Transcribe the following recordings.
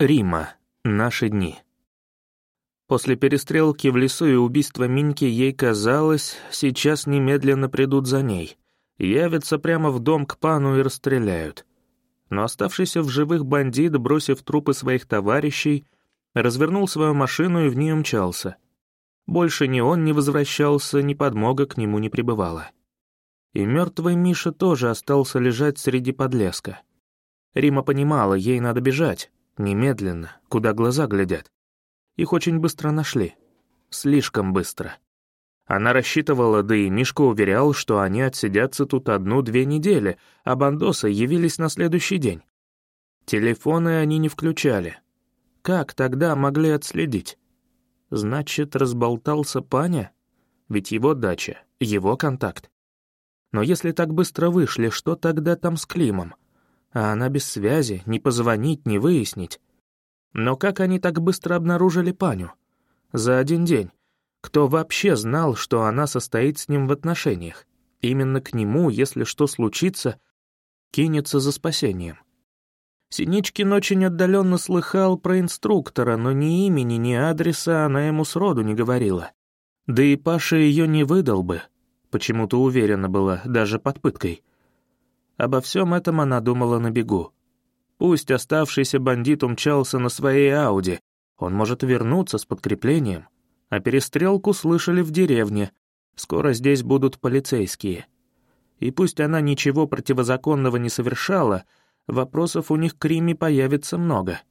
Рима. Наши дни. После перестрелки в лесу и убийства Миньки ей казалось, сейчас немедленно придут за ней, явятся прямо в дом к пану и расстреляют. Но оставшийся в живых бандит, бросив трупы своих товарищей, развернул свою машину и в ней умчался. Больше ни он не возвращался, ни подмога к нему не прибывала. И мертвый Миша тоже остался лежать среди подлеска. Рима понимала, ей надо бежать, Немедленно, куда глаза глядят. Их очень быстро нашли. Слишком быстро. Она рассчитывала, да и Мишка уверял, что они отсидятся тут одну-две недели, а бандосы явились на следующий день. Телефоны они не включали. Как тогда могли отследить? Значит, разболтался Паня? Ведь его дача, его контакт. Но если так быстро вышли, что тогда там с Климом? А она без связи, ни позвонить, ни выяснить. Но как они так быстро обнаружили Паню? За один день. Кто вообще знал, что она состоит с ним в отношениях? Именно к нему, если что случится, кинется за спасением. Синичкин очень отдаленно слыхал про инструктора, но ни имени, ни адреса она ему сроду не говорила. Да и Паша ее не выдал бы, почему-то уверена была, даже под пыткой. Обо всем этом она думала на бегу. Пусть оставшийся бандит умчался на своей Ауди, он может вернуться с подкреплением. А перестрелку слышали в деревне. Скоро здесь будут полицейские. И пусть она ничего противозаконного не совершала, вопросов у них к Риме появится много.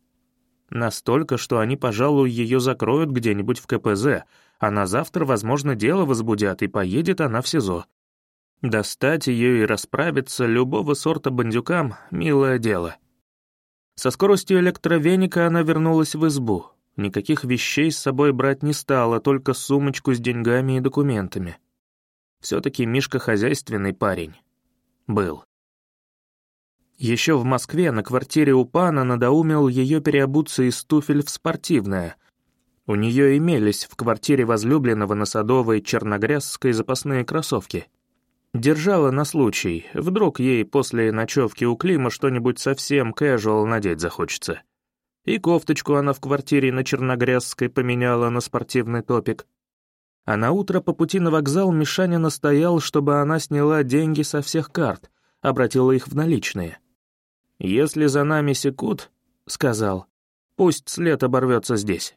Настолько, что они, пожалуй, ее закроют где-нибудь в КПЗ, а на завтра, возможно, дело возбудят, и поедет она в СИЗО. Достать ее и расправиться любого сорта бандюкам — милое дело. Со скоростью электровеника она вернулась в избу. Никаких вещей с собой брать не стала, только сумочку с деньгами и документами. Все-таки Мишка хозяйственный парень. Был. Еще в Москве на квартире у пана надоумил ее переобуться из туфель в спортивное. У нее имелись в квартире возлюбленного на Садовой черногрязской запасные кроссовки — Держала на случай, вдруг ей после ночевки у Клима что-нибудь совсем casual надеть захочется. И кофточку она в квартире на Черногрязской поменяла на спортивный топик. А на утро по пути на вокзал Мишаня настоял, чтобы она сняла деньги со всех карт, обратила их в наличные. «Если за нами секут», — сказал, — «пусть след оборвется здесь».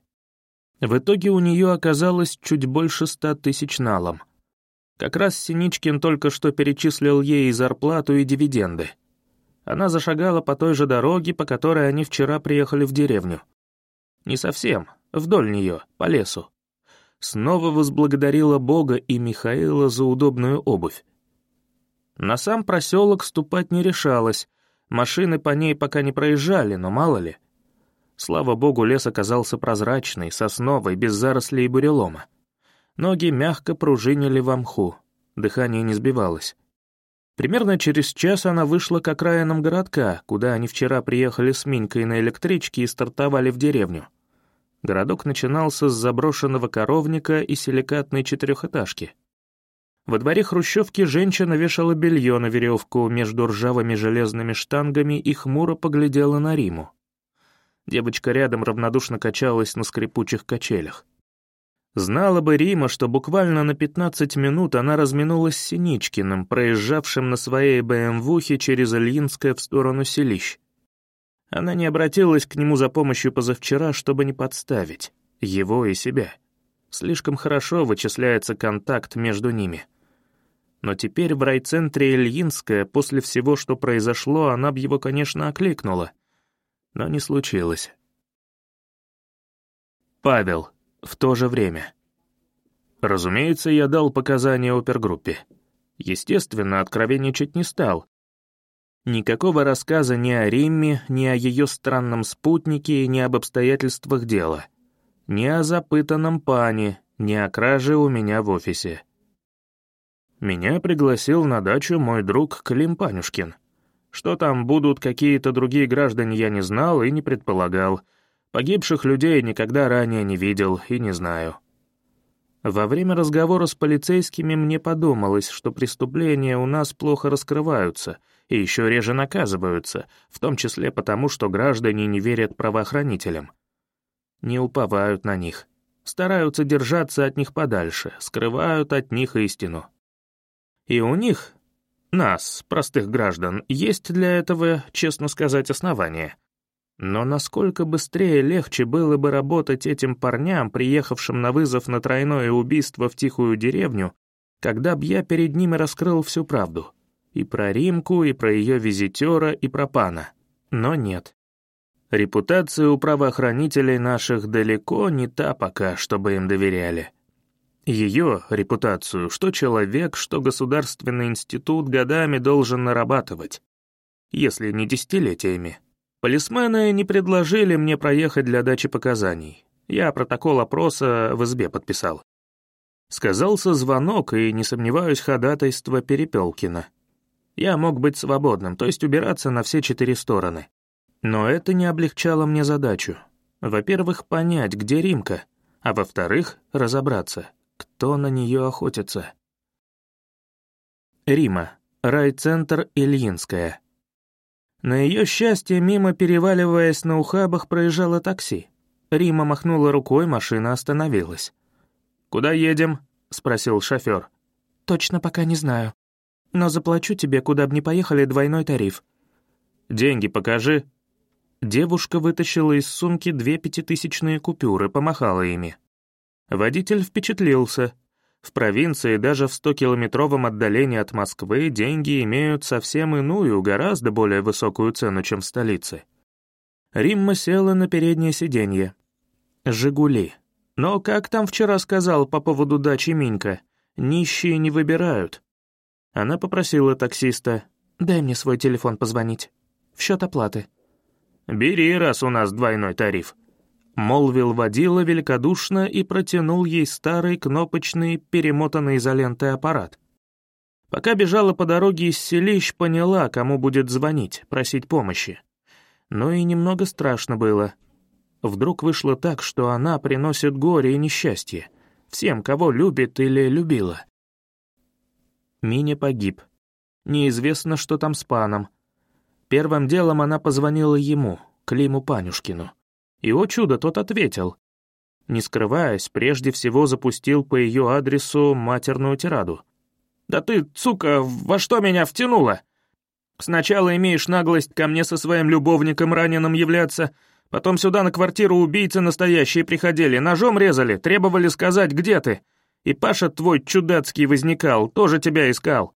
В итоге у нее оказалось чуть больше ста тысяч налом — как раз Синичкин только что перечислил ей и зарплату, и дивиденды. Она зашагала по той же дороге, по которой они вчера приехали в деревню. Не совсем, вдоль нее, по лесу. Снова возблагодарила Бога и Михаила за удобную обувь. На сам проселок ступать не решалась, машины по ней пока не проезжали, но мало ли. Слава богу, лес оказался прозрачный, сосновый, без зарослей и бурелома. Ноги мягко пружинили в мху, дыхание не сбивалось. Примерно через час она вышла к окраинам городка, куда они вчера приехали с Минькой на электричке и стартовали в деревню. Городок начинался с заброшенного коровника и силикатной четырехэтажки. Во дворе хрущевки женщина вешала белье на веревку между ржавыми железными штангами и хмуро поглядела на Риму. Девочка рядом равнодушно качалась на скрипучих качелях. Знала бы Рима, что буквально на 15 минут она разминулась с Синичкиным, проезжавшим на своей БМВухе через Ильинское в сторону селищ. Она не обратилась к нему за помощью позавчера, чтобы не подставить его и себя. Слишком хорошо вычисляется контакт между ними. Но теперь в райцентре Ильинское, после всего, что произошло, она бы его, конечно, окликнула. Но не случилось. Павел в то же время. Разумеется, я дал показания опергруппе. Естественно, откровенничать не стал. Никакого рассказа ни о Римме, ни о ее странном спутнике, ни об обстоятельствах дела. Ни о запытанном пане, ни о краже у меня в офисе. Меня пригласил на дачу мой друг Клим Панюшкин. Что там будут какие-то другие граждане, я не знал и не предполагал — Погибших людей никогда ранее не видел и не знаю. Во время разговора с полицейскими мне подумалось, что преступления у нас плохо раскрываются, и еще реже наказываются, в том числе потому, что граждане не верят правоохранителям. Не уповают на них, стараются держаться от них подальше, скрывают от них истину. И у них, нас, простых граждан, есть для этого, честно сказать, основания. Но насколько быстрее и легче было бы работать этим парням, приехавшим на вызов на тройное убийство в тихую деревню, когда б я перед ними раскрыл всю правду. И про Римку, и про ее визитера, и про пана. Но нет. Репутация у правоохранителей наших далеко не та пока, чтобы им доверяли. Ее репутацию что человек, что государственный институт годами должен нарабатывать, если не десятилетиями. Полисмены не предложили мне проехать для дачи показаний. Я протокол опроса в избе подписал. Сказался звонок и, не сомневаюсь, ходатайство Перепелкина. Я мог быть свободным, то есть убираться на все четыре стороны. Но это не облегчало мне задачу. Во-первых, понять, где Римка, а во-вторых, разобраться, кто на нее охотится. Рима. Райцентр Ильинская. На ее счастье, мимо переваливаясь на ухабах, проезжало такси. Рима махнула рукой, машина остановилась. «Куда едем?» — спросил шофер. «Точно пока не знаю. Но заплачу тебе, куда бы ни поехали, двойной тариф». «Деньги покажи». Девушка вытащила из сумки две пятитысячные купюры, помахала ими. Водитель впечатлился. В провинции, даже в 100-километровом отдалении от Москвы, деньги имеют совсем иную, гораздо более высокую цену, чем в столице. Римма села на переднее сиденье. «Жигули». Но, как там вчера сказал по поводу дачи Минька, нищие не выбирают. Она попросила таксиста, «Дай мне свой телефон позвонить. В счет оплаты». «Бери, раз у нас двойной тариф», — молвил водила великодушно и протянул ей старый кнопочный, перемотанный изолентой аппарат. Пока бежала по дороге из селищ, поняла, кому будет звонить, просить помощи. Но и немного страшно было. Вдруг вышло так, что она приносит горе и несчастье всем, кого любит или любила. Миня погиб. Неизвестно, что там с паном. Первым делом она позвонила ему, Климу Панюшкину. И, о чудо, тот ответил. Не скрываясь, прежде всего запустил по ее адресу матерную тираду. «Да ты, сука, во что меня втянула? Сначала имеешь наглость ко мне со своим любовником раненым являться, потом сюда на квартиру убийцы настоящие приходили, ножом резали, требовали сказать, где ты. И Паша твой чудацкий возникал, тоже тебя искал».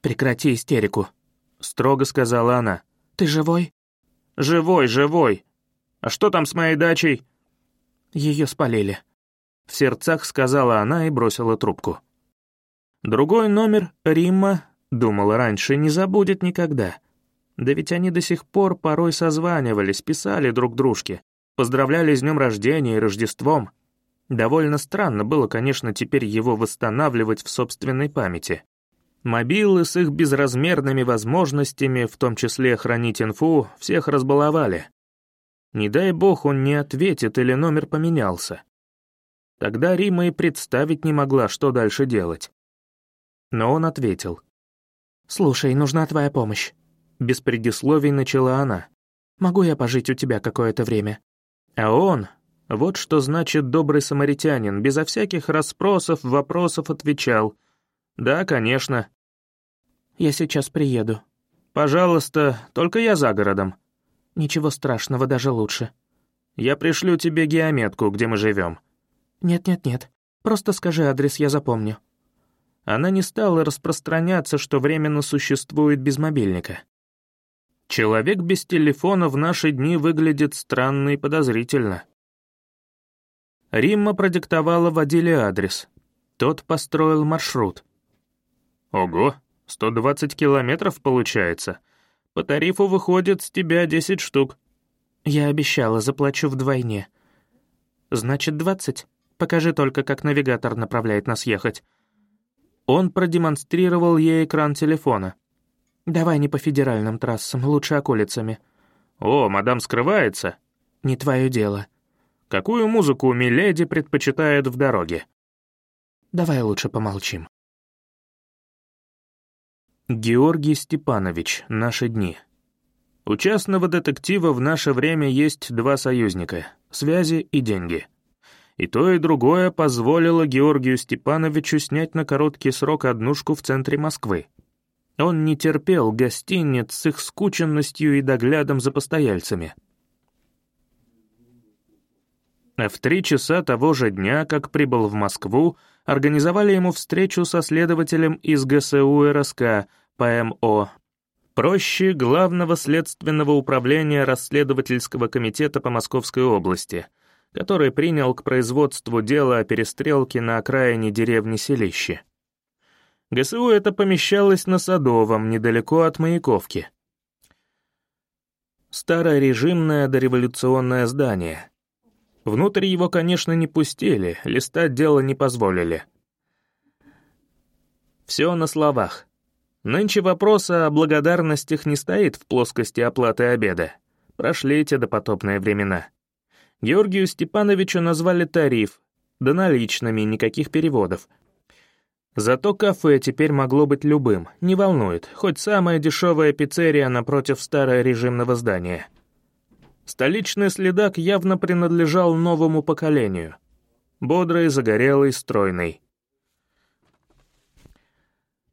«Прекрати истерику», — строго сказала она. «Ты живой?» «Живой, живой. А что там с моей дачей?» Ее спалили. В сердцах сказала она и бросила трубку. Другой номер, Римма, думала раньше, не забудет никогда. Да ведь они до сих пор порой созванивались, писали друг дружке, поздравляли с днем рождения и Рождеством. Довольно странно было, конечно, теперь его восстанавливать в собственной памяти. Мобилы с их безразмерными возможностями, в том числе хранить инфу, всех разбаловали. Не дай бог он не ответит или номер поменялся. Тогда Рима и представить не могла, что дальше делать. Но он ответил. «Слушай, нужна твоя помощь». Без предисловий начала она. «Могу я пожить у тебя какое-то время?» А он, вот что значит добрый самаритянин, безо всяких расспросов, вопросов отвечал. «Да, конечно». «Я сейчас приеду». «Пожалуйста, только я за городом». «Ничего страшного, даже лучше». «Я пришлю тебе геометку, где мы живем». «Нет-нет-нет, просто скажи адрес, я запомню». Она не стала распространяться, что временно существует без мобильника. Человек без телефона в наши дни выглядит странно и подозрительно. Римма продиктовала водиле адрес. Тот построил маршрут. «Ого, 120 километров получается. По тарифу выходит с тебя 10 штук». «Я обещала, заплачу вдвойне». «Значит, 20? Покажи только, как навигатор направляет нас ехать». Он продемонстрировал ей экран телефона. «Давай не по федеральным трассам, лучше околицами». «О, мадам скрывается?» «Не твое дело». Какую музыку Миледи предпочитает в дороге? Давай лучше помолчим. Георгий Степанович, наши дни. У частного детектива в наше время есть два союзника — связи и деньги. И то, и другое позволило Георгию Степановичу снять на короткий срок однушку в центре Москвы. Он не терпел гостиниц с их скученностью и доглядом за постояльцами. А в три часа того же дня, как прибыл в Москву, организовали ему встречу со следователем из ГСУ РСК ПМО проще Главного следственного управления расследовательского комитета по Московской области, который принял к производству дела о перестрелке на окраине деревни Селище. ГСУ это помещалось на Садовом, недалеко от Маяковки. Старое режимное дореволюционное здание. Внутрь его, конечно, не пустили, листать дело не позволили. Все на словах. Нынче вопрос о благодарностях не стоит в плоскости оплаты обеда. Прошли эти допотопные времена. Георгию Степановичу назвали тариф, да наличными, никаких переводов. Зато кафе теперь могло быть любым, не волнует, хоть самая дешевая пиццерия напротив старого режимного здания. Столичный следак явно принадлежал новому поколению. Бодрый, загорелый, стройный.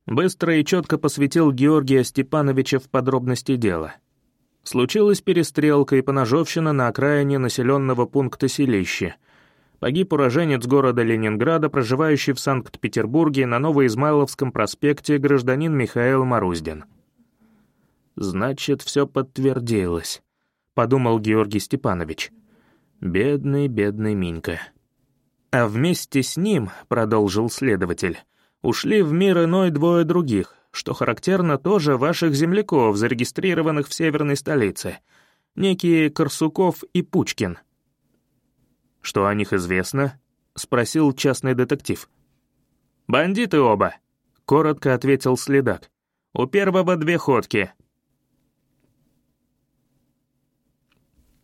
Быстро и четко посвятил Георгия Степановича в подробности дела. Случилась перестрелка и поножовщина на окраине населенного пункта Селище. Погиб уроженец города Ленинграда, проживающий в Санкт-Петербурге на Новоизмайловском проспекте гражданин Михаил Маруздин. «Значит, все подтвердилось», — подумал Георгий Степанович. «Бедный, бедный Минька». А вместе с ним, — продолжил следователь, — ушли в мир иной двое других, что характерно тоже ваших земляков, зарегистрированных в северной столице, некие Корсуков и Пучкин. «Что о них известно?» — спросил частный детектив. «Бандиты оба», — коротко ответил следак. «У первого две ходки».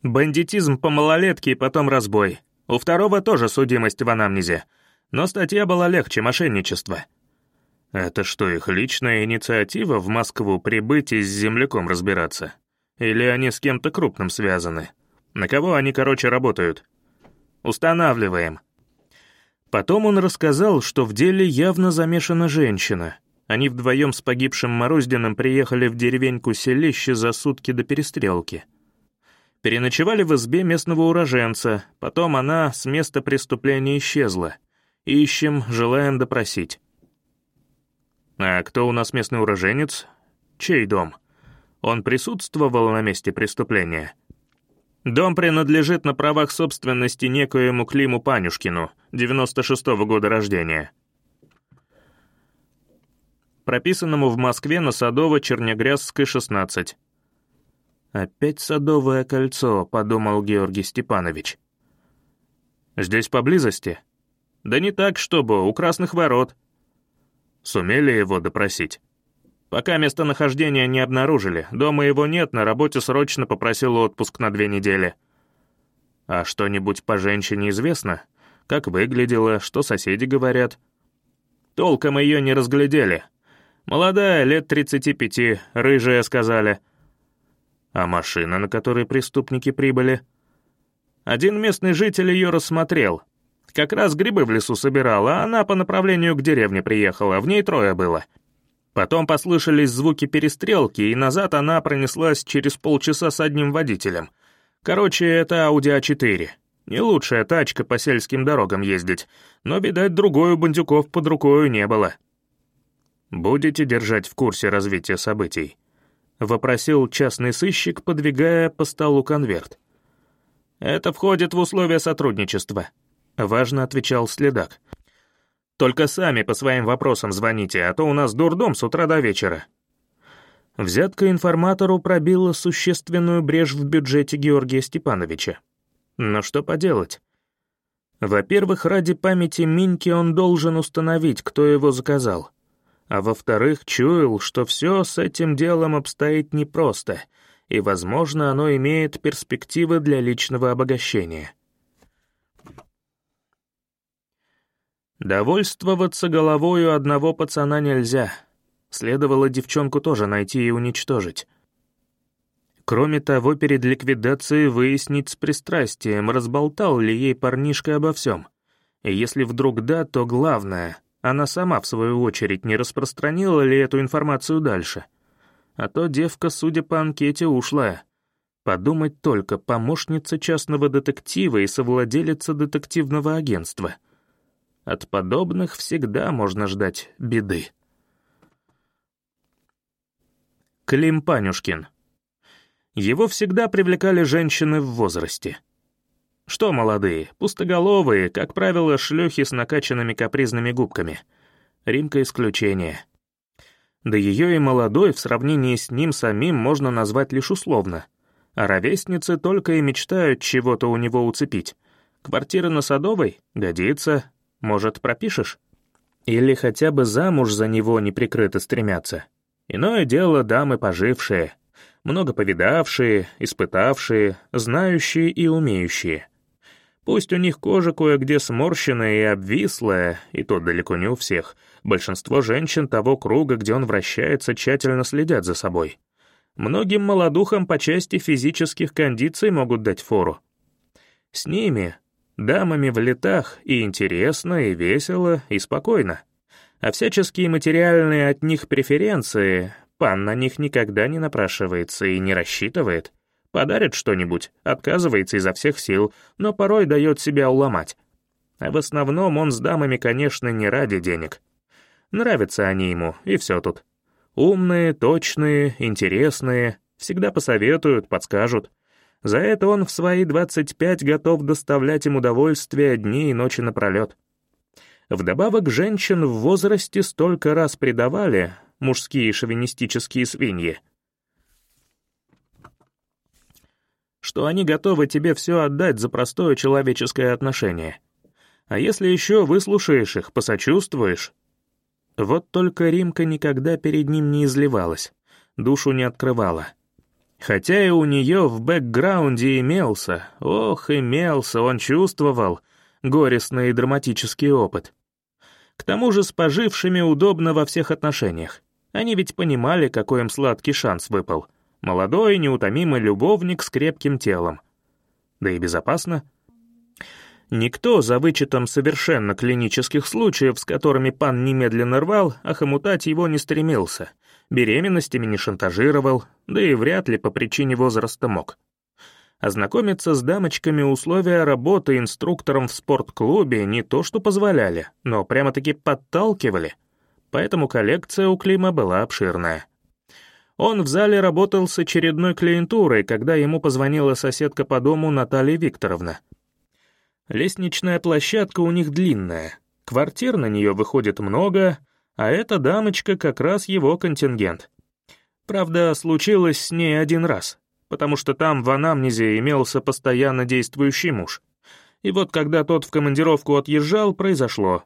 Бандитизм по малолетке и потом разбой. У второго тоже судимость в анамнезе — но статья была легче мошенничества. Это что, их личная инициатива в Москву прибыть и с земляком разбираться? Или они с кем-то крупным связаны? На кого они, короче, работают? Устанавливаем. Потом он рассказал, что в деле явно замешана женщина. Они вдвоем с погибшим Мороздиным приехали в деревеньку Селище за сутки до перестрелки. Переночевали в избе местного уроженца, потом она с места преступления исчезла — Ищем, желаем допросить. А кто у нас местный уроженец? Чей дом? Он присутствовал на месте преступления? Дом принадлежит на правах собственности некоему Климу Панюшкину, 96-го года рождения. Прописанному в Москве на Садово-Черногрязской, 16. «Опять Садовое кольцо», — подумал Георгий Степанович. «Здесь поблизости?» Да не так, чтобы, у красных ворот. Сумели его допросить? Пока местонахождения не обнаружили, дома его нет, на работе срочно попросил отпуск на две недели. А что-нибудь по женщине известно? Как выглядела, что соседи говорят? Толком ее не разглядели. Молодая, лет 35, рыжая, сказали. А машина, на которой преступники прибыли? Один местный житель ее рассмотрел, как раз грибы в лесу собирала, а она по направлению к деревне приехала, в ней трое было. Потом послышались звуки перестрелки, и назад она пронеслась через полчаса с одним водителем. Короче, это Audi A4. Не лучшая тачка по сельским дорогам ездить, но, видать, другой у бандюков под рукою не было. «Будете держать в курсе развития событий?» — вопросил частный сыщик, подвигая по столу конверт. «Это входит в условия сотрудничества», — важно отвечал следак. «Только сами по своим вопросам звоните, а то у нас дурдом с утра до вечера». Взятка информатору пробила существенную брешь в бюджете Георгия Степановича. Но что поделать? Во-первых, ради памяти Миньки он должен установить, кто его заказал. А во-вторых, чуял, что все с этим делом обстоит непросто, и, возможно, оно имеет перспективы для личного обогащения. Довольствоваться головою одного пацана нельзя. Следовало девчонку тоже найти и уничтожить. Кроме того, перед ликвидацией выяснить с пристрастием, разболтал ли ей парнишка обо всем. И если вдруг да, то главное, она сама, в свою очередь, не распространила ли эту информацию дальше. А то девка, судя по анкете, ушлая. Подумать только, помощница частного детектива и совладелица детективного агентства. От подобных всегда можно ждать беды. Клим Панюшкин. Его всегда привлекали женщины в возрасте. Что молодые, пустоголовые, как правило, шлюхи с накачанными капризными губками. Римка исключение. Да ее и молодой в сравнении с ним самим можно назвать лишь условно. А ровесницы только и мечтают чего-то у него уцепить. Квартира на Садовой? Годится. Может, пропишешь? Или хотя бы замуж за него неприкрыто стремятся. Иное дело дамы пожившие, много повидавшие, испытавшие, знающие и умеющие. Пусть у них кожа кое-где сморщенная и обвислая, и то далеко не у всех. Большинство женщин того круга, где он вращается, тщательно следят за собой. Многим молодухам по части физических кондиций могут дать фору. С ними, дамами в летах, и интересно, и весело, и спокойно а всяческие материальные от них преференции пан на них никогда не напрашивается и не рассчитывает. Подарит что-нибудь, отказывается изо всех сил, но порой дает себя уломать. А в основном он с дамами, конечно, не ради денег. Нравятся они ему, и все тут. Умные, точные, интересные, всегда посоветуют, подскажут. За это он в свои 25 готов доставлять им удовольствие дни и ночи напролет. Вдобавок, женщин в возрасте столько раз предавали мужские шовинистические свиньи, что они готовы тебе все отдать за простое человеческое отношение. А если еще выслушаешь их, посочувствуешь... Вот только Римка никогда перед ним не изливалась, душу не открывала. Хотя и у нее в бэкграунде имелся, ох, имелся, он чувствовал, горестный и драматический опыт. К тому же с пожившими удобно во всех отношениях. Они ведь понимали, какой им сладкий шанс выпал. Молодой, неутомимый любовник с крепким телом. Да и безопасно. Никто, за вычетом совершенно клинических случаев, с которыми пан немедленно рвал, охомутать его не стремился, беременностями не шантажировал, да и вряд ли по причине возраста мог. Ознакомиться с дамочками условия работы инструктором в спортклубе не то что позволяли, но прямо-таки подталкивали. Поэтому коллекция у Клима была обширная. Он в зале работал с очередной клиентурой, когда ему позвонила соседка по дому Наталья Викторовна. Лестничная площадка у них длинная, квартир на нее выходит много, а эта дамочка как раз его контингент. Правда, случилось с ней один раз потому что там в анамнезе имелся постоянно действующий муж. И вот когда тот в командировку отъезжал, произошло.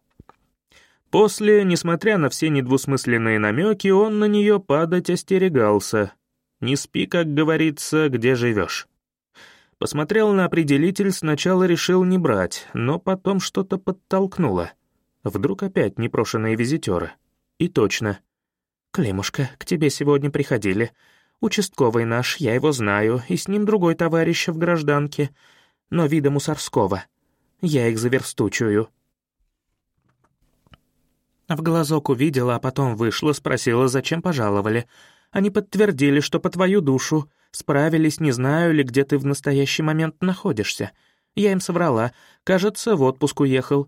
После, несмотря на все недвусмысленные намеки, он на нее падать остерегался. «Не спи, как говорится, где живешь». Посмотрел на определитель, сначала решил не брать, но потом что-то подтолкнуло. Вдруг опять непрошенные визитеры. И точно. «Климушка, к тебе сегодня приходили. Участковый наш, я его знаю, и с ним другой товарищ в гражданке, но вида мусорского. Я их заверстучую». В глазок увидела, а потом вышла, спросила, зачем пожаловали. Они подтвердили, что по твою душу. Справились, не знаю ли, где ты в настоящий момент находишься. Я им соврала. Кажется, в отпуск уехал.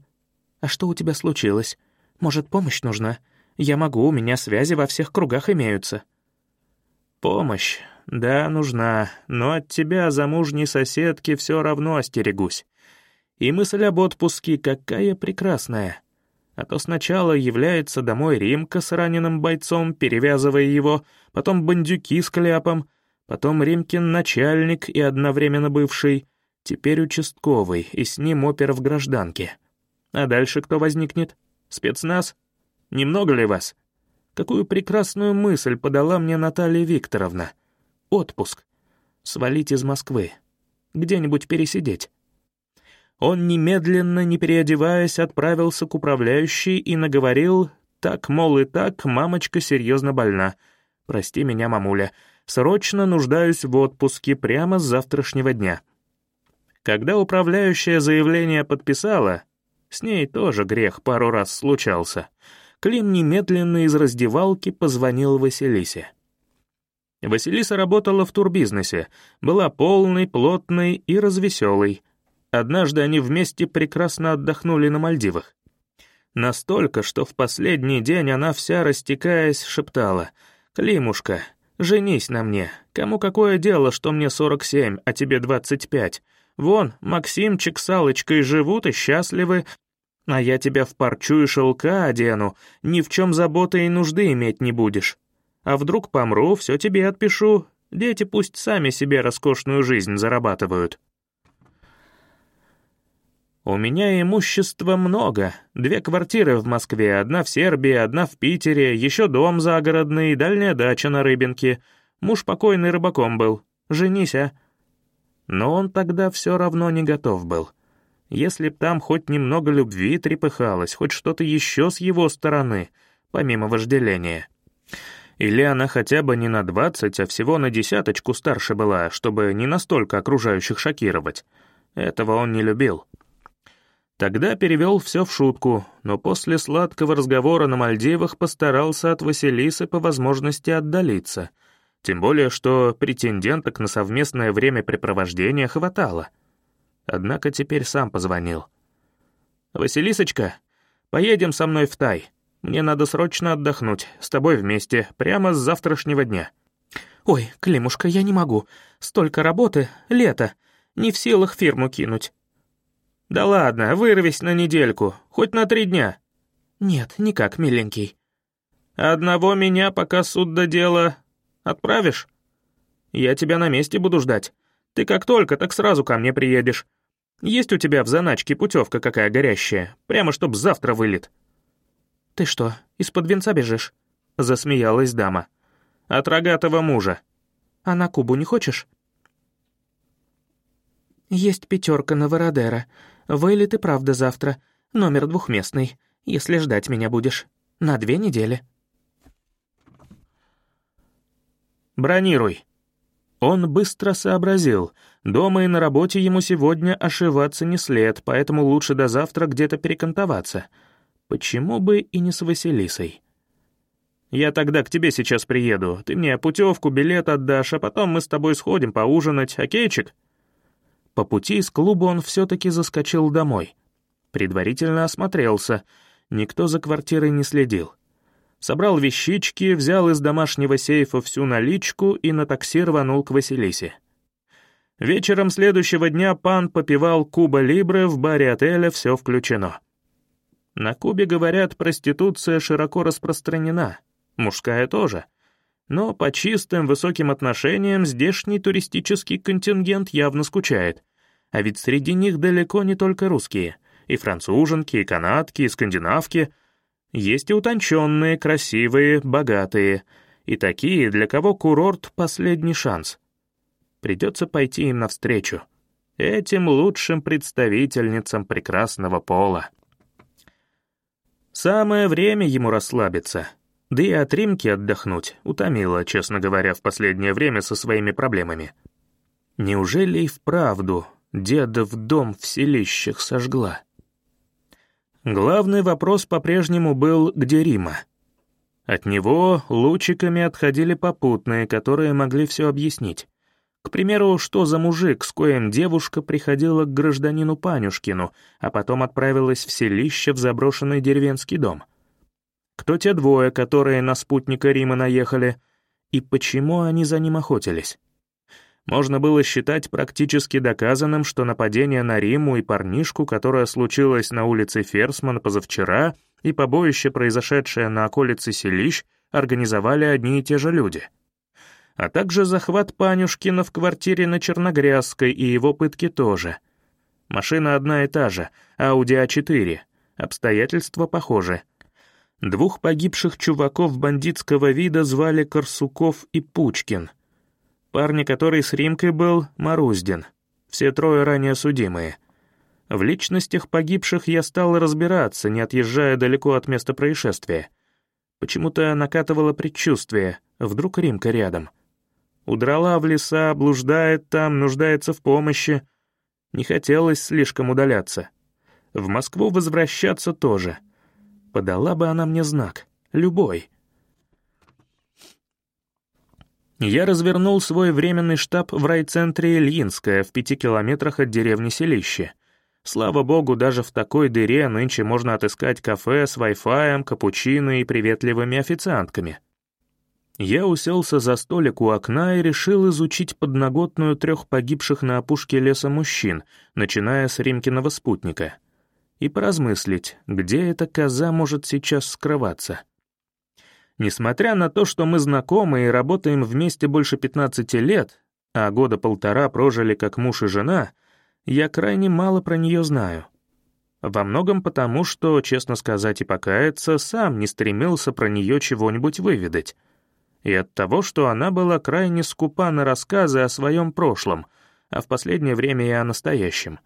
А что у тебя случилось? Может, помощь нужна? Я могу, у меня связи во всех кругах имеются. «Помощь, да, нужна, но от тебя, замужней соседки, все равно остерегусь. И мысль об отпуске какая прекрасная. А то сначала является домой Римка с раненым бойцом, перевязывая его, потом бандюки с кляпом, потом Римкин начальник и одновременно бывший, теперь участковый, и с ним опер в гражданке. А дальше кто возникнет? Спецназ? Немного ли вас?» Какую прекрасную мысль подала мне Наталья Викторовна. Отпуск. Свалить из Москвы. Где-нибудь пересидеть. Он немедленно, не переодеваясь, отправился к управляющей и наговорил Так, мол, и так, мамочка серьезно больна. Прости меня, мамуля. Срочно нуждаюсь в отпуске прямо с завтрашнего дня. Когда управляющая заявление подписала, с ней тоже грех пару раз случался, Клим немедленно из раздевалки позвонил Василисе. Василиса работала в турбизнесе, была полной, плотной и развеселой. Однажды они вместе прекрасно отдохнули на Мальдивах. Настолько, что в последний день она вся растекаясь шептала «Климушка, женись на мне. Кому какое дело, что мне 47, а тебе 25? Вон, Максимчик с Аллочкой живут и счастливы, а я тебя в парчу и шелка одену, ни в чем заботы и нужды иметь не будешь. А вдруг помру, все тебе отпишу. Дети пусть сами себе роскошную жизнь зарабатывают. У меня имущества много. Две квартиры в Москве, одна в Сербии, одна в Питере, еще дом загородный, дальняя дача на Рыбинке. Муж покойный рыбаком был. Женись, а? Но он тогда все равно не готов был. Если б там хоть немного любви трепыхалось, хоть что-то еще с его стороны, помимо вожделения. Или она хотя бы не на двадцать, а всего на десяточку старше была, чтобы не настолько окружающих шокировать. Этого он не любил. Тогда перевел все в шутку, но после сладкого разговора на Мальдивах постарался от Василисы по возможности отдалиться. Тем более, что претенденток на совместное времяпрепровождение хватало. Однако теперь сам позвонил. «Василисочка, поедем со мной в Тай. Мне надо срочно отдохнуть, с тобой вместе, прямо с завтрашнего дня». «Ой, Климушка, я не могу. Столько работы, лето. Не в силах фирму кинуть». «Да ладно, вырвись на недельку, хоть на три дня». «Нет, никак, миленький». «Одного меня, пока суд до дела, отправишь? Я тебя на месте буду ждать. Ты как только, так сразу ко мне приедешь. Есть у тебя в заначке путевка какая горящая, прямо чтоб завтра вылет». «Ты что, из-под венца бежишь?» — засмеялась дама. «От рогатого мужа». «А на Кубу не хочешь?» «Есть пятерка на Вородера. Вылет и правда завтра. Номер двухместный, если ждать меня будешь. На две недели». «Бронируй». Он быстро сообразил. Дома и на работе ему сегодня ошиваться не след, поэтому лучше до завтра где-то перекантоваться — Почему бы и не с Василисой? Я тогда к тебе сейчас приеду. Ты мне путевку, билет отдашь, а потом мы с тобой сходим поужинать, окейчик?» По пути из клуба он все-таки заскочил домой. Предварительно осмотрелся. Никто за квартирой не следил. Собрал вещички, взял из домашнего сейфа всю наличку и на такси рванул к Василисе. Вечером следующего дня пан попивал Куба Либре в баре отеля «Все включено». На Кубе, говорят, проституция широко распространена, мужская тоже. Но по чистым высоким отношениям здешний туристический контингент явно скучает. А ведь среди них далеко не только русские. И француженки, и канадки, и скандинавки. Есть и утонченные, красивые, богатые. И такие, для кого курорт — последний шанс. Придется пойти им навстречу. Этим лучшим представительницам прекрасного пола. Самое время ему расслабиться. Да и от Римки отдохнуть утомило, честно говоря, в последнее время со своими проблемами. Неужели и вправду деда в дом в селищах сожгла? Главный вопрос по-прежнему был, где Рима. От него лучиками отходили попутные, которые могли все объяснить. К примеру, что за мужик, с коем девушка приходила к гражданину Панюшкину, а потом отправилась в селище в заброшенный деревенский дом? Кто те двое, которые на спутника Рима наехали, и почему они за ним охотились? Можно было считать практически доказанным, что нападение на Риму и парнишку, которое случилось на улице Ферсман позавчера, и побоище, произошедшее на околице селищ, организовали одни и те же люди — а также захват Панюшкина в квартире на Черногрязской и его пытки тоже. Машина одна и та же, Audi A4, обстоятельства похожи. Двух погибших чуваков бандитского вида звали Корсуков и Пучкин. Парни, который с Римкой был, Маруздин. Все трое ранее судимые. В личностях погибших я стал разбираться, не отъезжая далеко от места происшествия. Почему-то накатывало предчувствие, вдруг Римка рядом. Удрала в леса, блуждает там, нуждается в помощи. Не хотелось слишком удаляться. В Москву возвращаться тоже. Подала бы она мне знак. Любой. Я развернул свой временный штаб в райцентре Ильинское, в пяти километрах от деревни Селище. Слава богу, даже в такой дыре нынче можно отыскать кафе с Wi-Fi, капучино и приветливыми официантками. Я уселся за столик у окна и решил изучить подноготную трех погибших на опушке леса мужчин, начиная с Римкиного спутника. И поразмыслить, где эта коза может сейчас скрываться. Несмотря на то, что мы знакомы и работаем вместе больше 15 лет, а года полтора прожили как муж и жена, я крайне мало про нее знаю. Во многом потому, что, честно сказать и покаяться, сам не стремился про нее чего-нибудь выведать и от того, что она была крайне скупа на рассказы о своем прошлом, а в последнее время и о настоящем.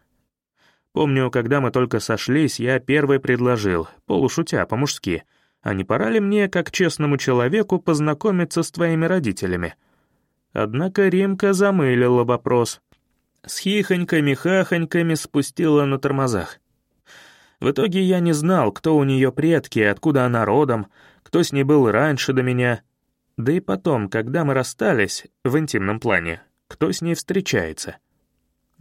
Помню, когда мы только сошлись, я первый предложил, полушутя по-мужски, а не пора ли мне, как честному человеку, познакомиться с твоими родителями? Однако Римка замылила вопрос. С хихоньками-хахоньками спустила на тормозах. В итоге я не знал, кто у нее предки, откуда она родом, кто с ней был раньше до меня, да и потом, когда мы расстались, в интимном плане, кто с ней встречается?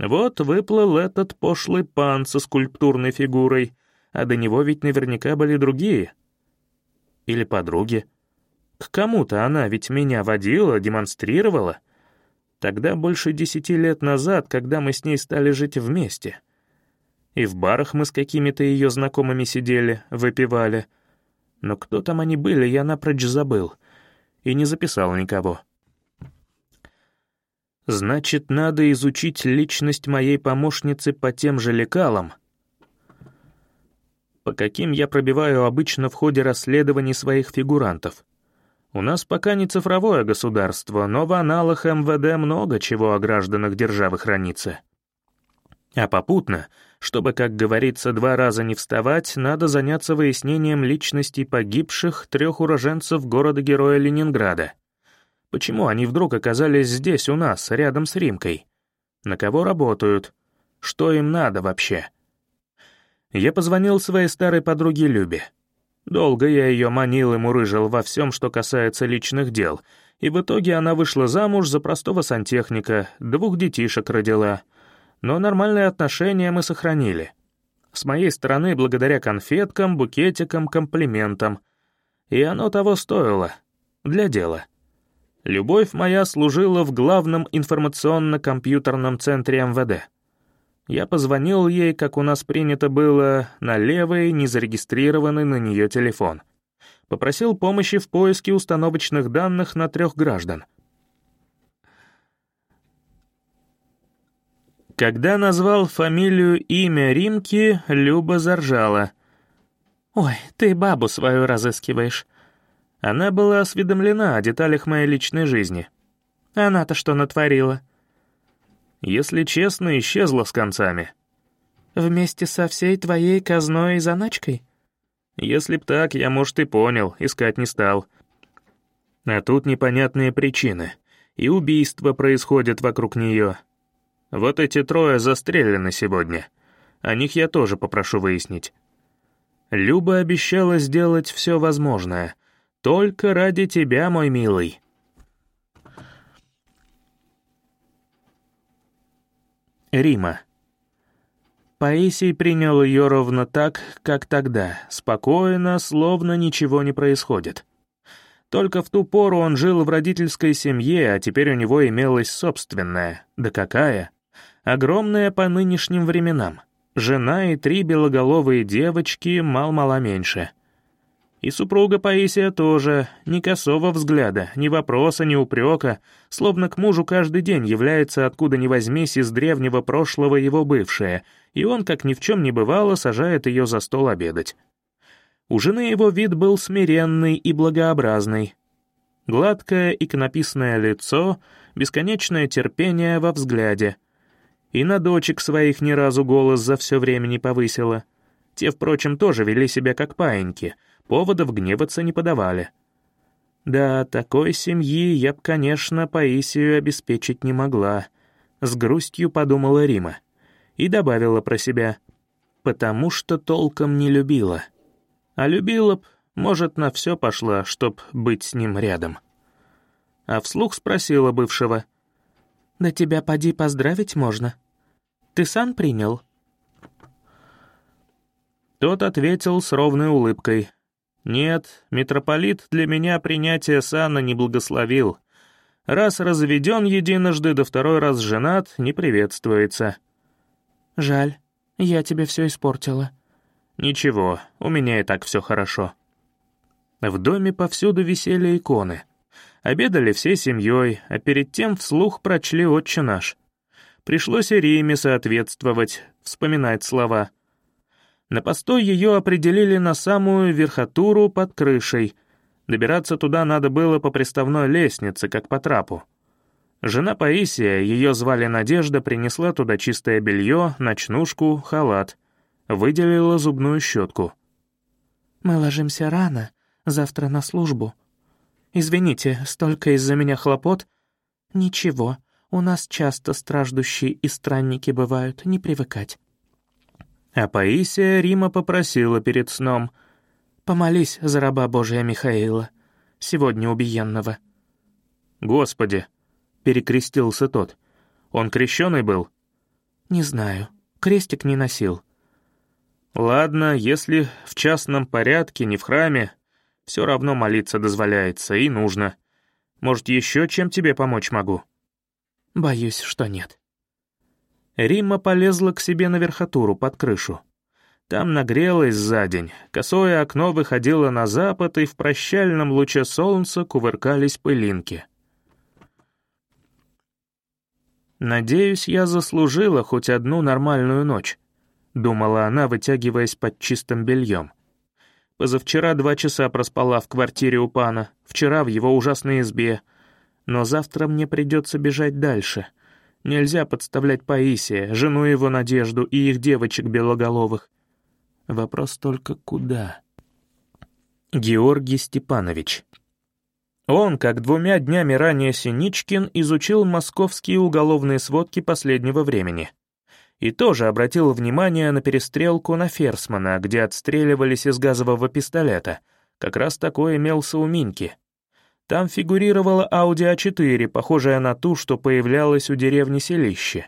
Вот выплыл этот пошлый пан со скульптурной фигурой, а до него ведь наверняка были другие. Или подруги. К кому-то она ведь меня водила, демонстрировала. Тогда больше десяти лет назад, когда мы с ней стали жить вместе. И в барах мы с какими-то ее знакомыми сидели, выпивали. Но кто там они были, я напрочь забыл — и не записал никого. Значит, надо изучить личность моей помощницы по тем же лекалам, по каким я пробиваю обычно в ходе расследований своих фигурантов. У нас пока не цифровое государство, но в аналах МВД много чего о гражданах державы хранится. А попутно, чтобы, как говорится, два раза не вставать, надо заняться выяснением личностей погибших трех уроженцев города-героя Ленинграда. Почему они вдруг оказались здесь у нас, рядом с Римкой? На кого работают? Что им надо вообще? Я позвонил своей старой подруге Любе. Долго я ее манил и мурыжил во всем, что касается личных дел, и в итоге она вышла замуж за простого сантехника, двух детишек родила — но нормальные отношения мы сохранили. С моей стороны, благодаря конфеткам, букетикам, комплиментам. И оно того стоило. Для дела. Любовь моя служила в главном информационно-компьютерном центре МВД. Я позвонил ей, как у нас принято было, на левый, незарегистрированный на нее телефон. Попросил помощи в поиске установочных данных на трех граждан — Когда назвал фамилию имя Римки, Люба заржала. «Ой, ты бабу свою разыскиваешь». Она была осведомлена о деталях моей личной жизни. Она-то что натворила? Если честно, исчезла с концами. Вместе со всей твоей казной и заначкой? Если б так, я, может, и понял, искать не стал. А тут непонятные причины. И убийства происходят вокруг нее. Вот эти трое застрелены сегодня. О них я тоже попрошу выяснить. Люба обещала сделать все возможное. Только ради тебя, мой милый. Рима. Паисий принял ее ровно так, как тогда, спокойно, словно ничего не происходит. Только в ту пору он жил в родительской семье, а теперь у него имелась собственная. Да какая? огромная по нынешним временам. Жена и три белоголовые девочки, мал-мала меньше. И супруга Паисия тоже, ни косого взгляда, ни вопроса, ни упрека, словно к мужу каждый день является откуда ни возьмись из древнего прошлого его бывшая, и он, как ни в чем не бывало, сажает ее за стол обедать. У жены его вид был смиренный и благообразный. Гладкое иконописное лицо, бесконечное терпение во взгляде — и на дочек своих ни разу голос за все время не повысила. Те, впрочем, тоже вели себя как паиньки, поводов гневаться не подавали. Да, такой семьи я б, конечно, Паисию обеспечить не могла, с грустью подумала Рима и добавила про себя, потому что толком не любила. А любила б, может, на все пошла, чтоб быть с ним рядом. А вслух спросила бывшего. «Да тебя поди поздравить можно. Ты сан принял?» Тот ответил с ровной улыбкой. «Нет, митрополит для меня принятие сана не благословил. Раз разведен единожды, да второй раз женат, не приветствуется». «Жаль, я тебе все испортила». «Ничего, у меня и так все хорошо». В доме повсюду висели иконы. Обедали всей семьей, а перед тем вслух прочли «Отче наш». Пришлось и Риме соответствовать, вспоминать слова. На постой ее определили на самую верхотуру под крышей. Добираться туда надо было по приставной лестнице, как по трапу. Жена Паисия, ее звали Надежда, принесла туда чистое белье, ночнушку, халат. Выделила зубную щетку. «Мы ложимся рано, завтра на службу. Извините, столько из-за меня хлопот. Ничего, у нас часто страждущие и странники бывают, не привыкать». А Паисия Рима попросила перед сном. «Помолись за раба Божия Михаила, сегодня убиенного». «Господи!» — перекрестился тот. «Он крещеный был?» «Не знаю. Крестик не носил». «Ладно, если в частном порядке, не в храме, все равно молиться дозволяется и нужно. Может, еще чем тебе помочь могу?» «Боюсь, что нет». Римма полезла к себе на верхотуру, под крышу. Там нагрелась за день, косое окно выходило на запад, и в прощальном луче солнца кувыркались пылинки. «Надеюсь, я заслужила хоть одну нормальную ночь», — думала она, вытягиваясь под чистым бельем. Позавчера два часа проспала в квартире у пана, вчера в его ужасной избе. Но завтра мне придется бежать дальше — Нельзя подставлять Паисия, жену его Надежду и их девочек белоголовых. Вопрос только куда? Георгий Степанович. Он, как двумя днями ранее Синичкин, изучил московские уголовные сводки последнего времени. И тоже обратил внимание на перестрелку на Ферсмана, где отстреливались из газового пистолета. Как раз такой имелся у Миньки. Там фигурировала Audi A4, похожая на ту, что появлялась у деревни Селище.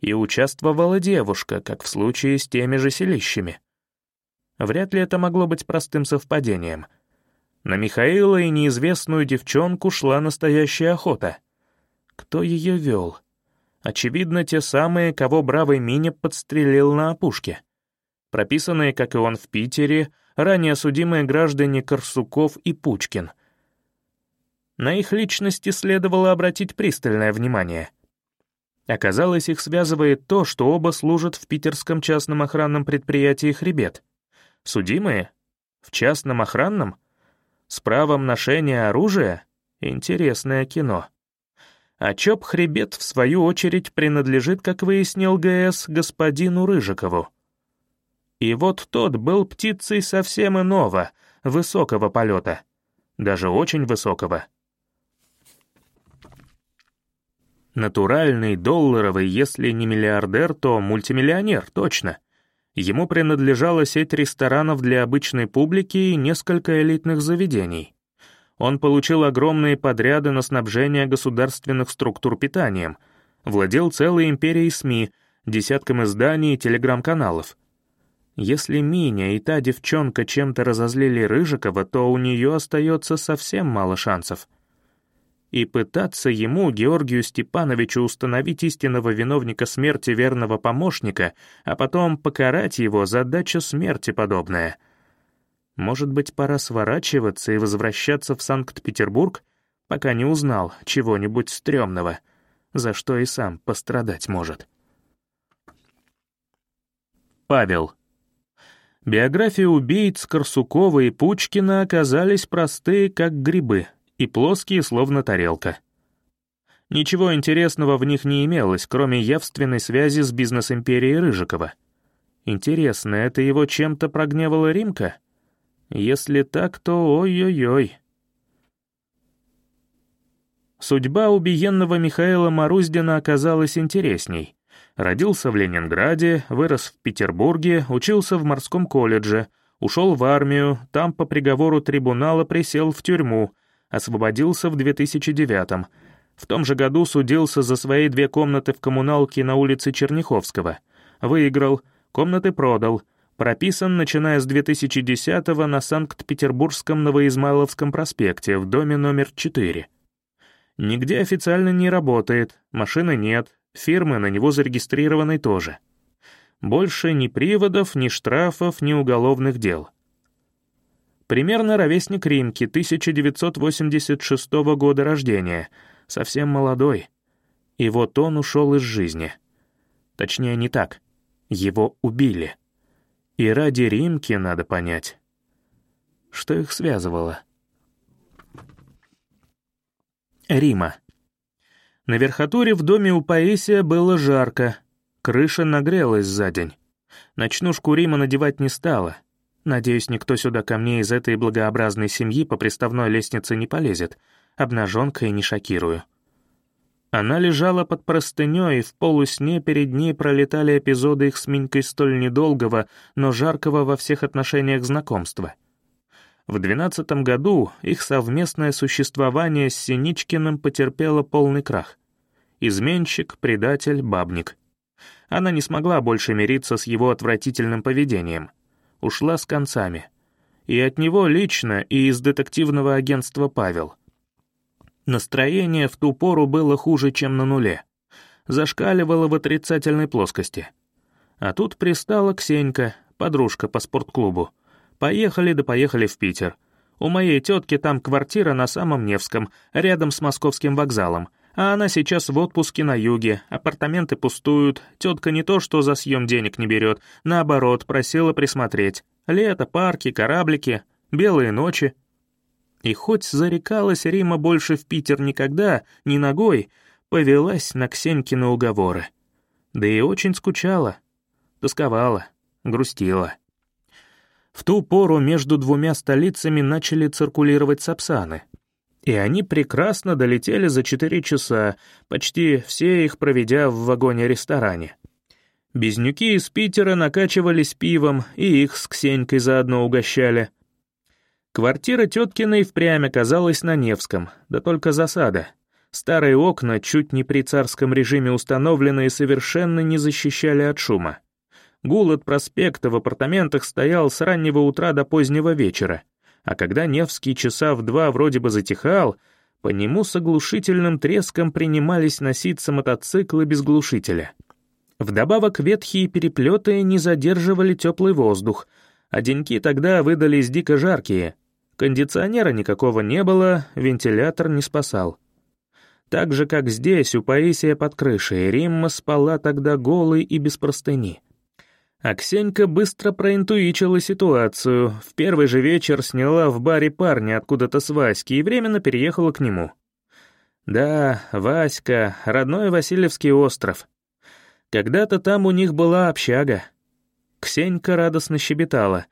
И участвовала девушка, как в случае с теми же селищами. Вряд ли это могло быть простым совпадением. На Михаила и неизвестную девчонку шла настоящая охота. Кто ее вел? Очевидно, те самые, кого бравый Миня подстрелил на опушке. Прописанные, как и он в Питере, ранее судимые граждане Корсуков и Пучкин — на их личности следовало обратить пристальное внимание. Оказалось, их связывает то, что оба служат в питерском частном охранном предприятии «Хребет». Судимые? В частном охранном? С правом ношения оружия? Интересное кино. А ЧОП «Хребет», в свою очередь, принадлежит, как выяснил ГС, господину Рыжикову. И вот тот был птицей совсем иного, высокого полета. Даже очень высокого. Натуральный, долларовый, если не миллиардер, то мультимиллионер, точно. Ему принадлежала сеть ресторанов для обычной публики и несколько элитных заведений. Он получил огромные подряды на снабжение государственных структур питанием, владел целой империей СМИ, десятком изданий и телеграм-каналов. Если Миня и та девчонка чем-то разозлили Рыжикова, то у нее остается совсем мало шансов — и пытаться ему, Георгию Степановичу, установить истинного виновника смерти верного помощника, а потом покарать его, задача смерти подобная. Может быть, пора сворачиваться и возвращаться в Санкт-Петербург, пока не узнал чего-нибудь стрёмного, за что и сам пострадать может. Павел. Биографии убийц Корсукова и Пучкина оказались простые, как грибы — и плоские, словно тарелка. Ничего интересного в них не имелось, кроме явственной связи с бизнес-империей Рыжикова. Интересно, это его чем-то прогневала Римка? Если так, то ой-ой-ой. Судьба убиенного Михаила Маруздина оказалась интересней. Родился в Ленинграде, вырос в Петербурге, учился в морском колледже, ушел в армию, там по приговору трибунала присел в тюрьму, освободился в 2009 В том же году судился за свои две комнаты в коммуналке на улице Черняховского. Выиграл, комнаты продал, прописан, начиная с 2010 на Санкт-Петербургском Новоизмайловском проспекте в доме номер 4. Нигде официально не работает, машины нет, фирмы на него зарегистрированы тоже. Больше ни приводов, ни штрафов, ни уголовных дел. Примерно ровесник Римки, 1986 года рождения, совсем молодой. И вот он ушел из жизни. Точнее, не так. Его убили. И ради Римки надо понять. Что их связывало? Рима. На верхотуре в доме у Паисия было жарко. Крыша нагрелась за день. Ночнушку Рима надевать не стала. Надеюсь, никто сюда ко мне из этой благообразной семьи по приставной лестнице не полезет. Обнаженкой не шокирую. Она лежала под простыней, и в полусне перед ней пролетали эпизоды их с Минькой столь недолгого, но жаркого во всех отношениях знакомства — в двенадцатом году их совместное существование с Синичкиным потерпело полный крах. Изменщик, предатель, бабник. Она не смогла больше мириться с его отвратительным поведением. Ушла с концами. И от него лично, и из детективного агентства «Павел». Настроение в ту пору было хуже, чем на нуле. Зашкаливало в отрицательной плоскости. А тут пристала Ксенька, подружка по спортклубу. Поехали да поехали в Питер. У моей тетки там квартира на самом Невском, рядом с московским вокзалом, а она сейчас в отпуске на юге, апартаменты пустуют, тетка не то что за съем денег не берет, наоборот, просила присмотреть. Лето, парки, кораблики, белые ночи. И хоть зарекалась Рима больше в Питер никогда, ни ногой, повелась на Ксенькины уговоры. Да и очень скучала, тосковала, грустила. В ту пору между двумя столицами начали циркулировать сапсаны. И они прекрасно долетели за четыре часа, почти все их проведя в вагоне-ресторане. Безнюки из Питера накачивались пивом, и их с Ксенькой заодно угощали. Квартира теткиной впрямь оказалась на Невском, да только засада. Старые окна, чуть не при царском режиме установленные, совершенно не защищали от шума. Гул от проспекта в апартаментах стоял с раннего утра до позднего вечера, а когда Невский часа в два вроде бы затихал, по нему с оглушительным треском принимались носиться мотоциклы без глушителя. Вдобавок ветхие переплеты не задерживали теплый воздух, а деньки тогда выдались дико жаркие. Кондиционера никакого не было, вентилятор не спасал. Так же, как здесь, у Паисия под крышей, Римма спала тогда голой и без простыни. Аксенька быстро проинтуичила ситуацию, в первый же вечер сняла в баре парня откуда-то с Васьки и временно переехала к нему. Да, Васька, родной Васильевский остров. Когда-то там у них была общага. Ксенька радостно щебетала.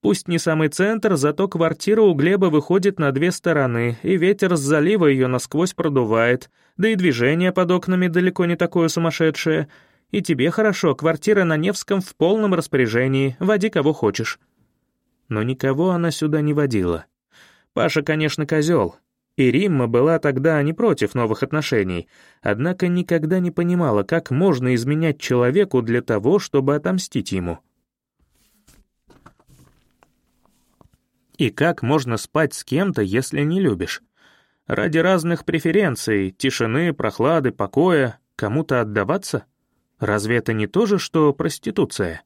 Пусть не самый центр, зато квартира у Глеба выходит на две стороны, и ветер с залива ее насквозь продувает, да и движение под окнами далеко не такое сумасшедшее — и тебе хорошо, квартира на Невском в полном распоряжении, води кого хочешь». Но никого она сюда не водила. Паша, конечно, козел. И Римма была тогда не против новых отношений, однако никогда не понимала, как можно изменять человеку для того, чтобы отомстить ему. И как можно спать с кем-то, если не любишь? Ради разных преференций, тишины, прохлады, покоя, кому-то отдаваться? Разве это не то же, что проституция?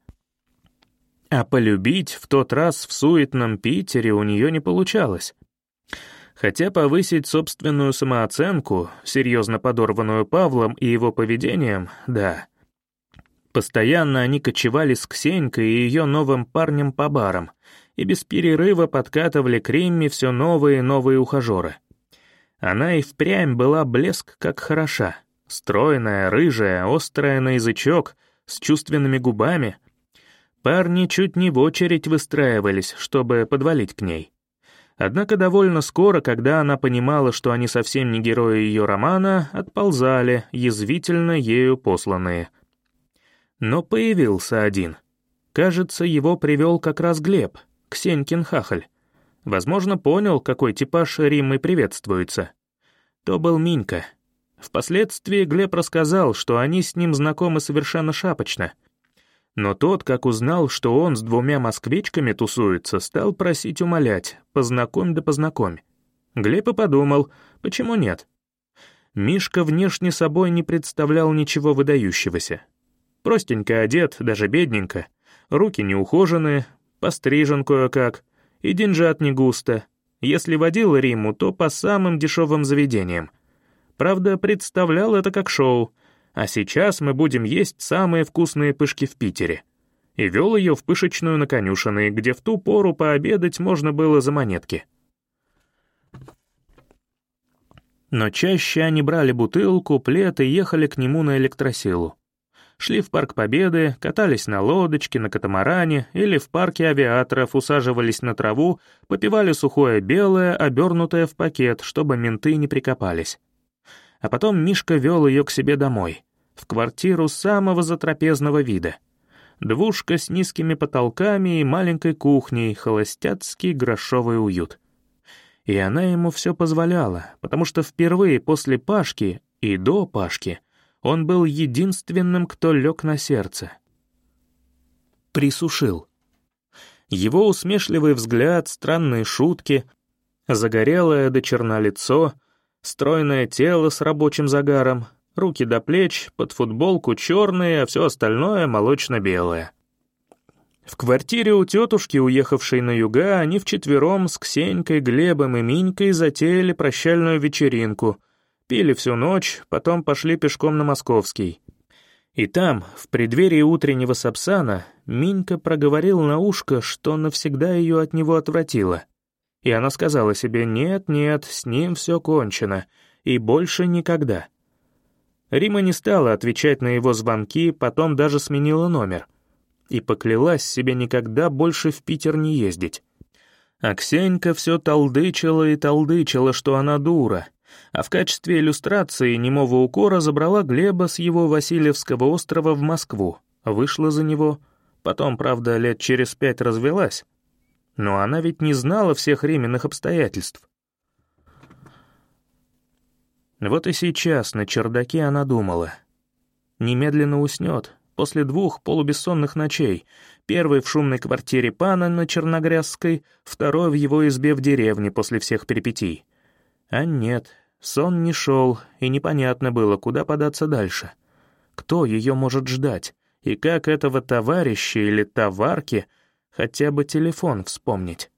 А полюбить в тот раз в суетном Питере у нее не получалось. Хотя повысить собственную самооценку, серьезно подорванную Павлом и его поведением, да. Постоянно они кочевали с Ксенькой и ее новым парнем по барам, и без перерыва подкатывали к Римме все новые и новые ухажеры. Она и впрямь была блеск как хороша. Стройная, рыжая, острая на язычок, с чувственными губами. Парни чуть не в очередь выстраивались, чтобы подвалить к ней. Однако довольно скоро, когда она понимала, что они совсем не герои ее романа, отползали, язвительно ею посланные. Но появился один. Кажется, его привел как раз Глеб, Ксенькин хахаль. Возможно, понял, какой типаж Риммы приветствуется. То был Минька. Впоследствии Глеб рассказал, что они с ним знакомы совершенно шапочно — но тот, как узнал, что он с двумя москвичками тусуется, стал просить умолять, познакомь да познакомь. Глеб и подумал, почему нет? Мишка внешне собой не представлял ничего выдающегося. Простенько одет, даже бедненько, руки неухоженные, пострижен кое-как, и деньжат не густо. Если водил Риму, то по самым дешевым заведениям. Правда, представлял это как шоу — а сейчас мы будем есть самые вкусные пышки в Питере. И вел ее в пышечную на конюшины, где в ту пору пообедать можно было за монетки. Но чаще они брали бутылку, плед и ехали к нему на электросилу. Шли в Парк Победы, катались на лодочке, на катамаране или в парке авиаторов усаживались на траву, попивали сухое белое, обернутое в пакет, чтобы менты не прикопались. А потом Мишка вел ее к себе домой, в квартиру самого затрапезного вида. Двушка с низкими потолками и маленькой кухней, холостяцкий грошовый уют. И она ему все позволяла, потому что впервые после Пашки и до Пашки он был единственным, кто лег на сердце. Присушил. Его усмешливый взгляд, странные шутки, загорелое до черна лицо — Стройное тело с рабочим загаром, руки до плеч, под футболку черные, а все остальное молочно-белое. В квартире у тетушки, уехавшей на юга, они вчетвером с Ксенькой, Глебом и Минькой затеяли прощальную вечеринку, пили всю ночь, потом пошли пешком на Московский. И там, в преддверии утреннего сапсана, Минька проговорил на ушко, что навсегда ее от него отвратило и она сказала себе «нет-нет, с ним все кончено, и больше никогда». Рима не стала отвечать на его звонки, потом даже сменила номер. И поклялась себе никогда больше в Питер не ездить. А Ксенька все толдычила и толдычила, что она дура, а в качестве иллюстрации немого укора забрала Глеба с его Васильевского острова в Москву, вышла за него, потом, правда, лет через пять развелась, но она ведь не знала всех временных обстоятельств. Вот и сейчас на чердаке она думала. Немедленно уснет, после двух полубессонных ночей, первый в шумной квартире пана на Черногрязской, второй в его избе в деревне после всех перипетий. А нет, сон не шел, и непонятно было, куда податься дальше. Кто ее может ждать, и как этого товарища или товарки — Хотя бы телефон вспомнить.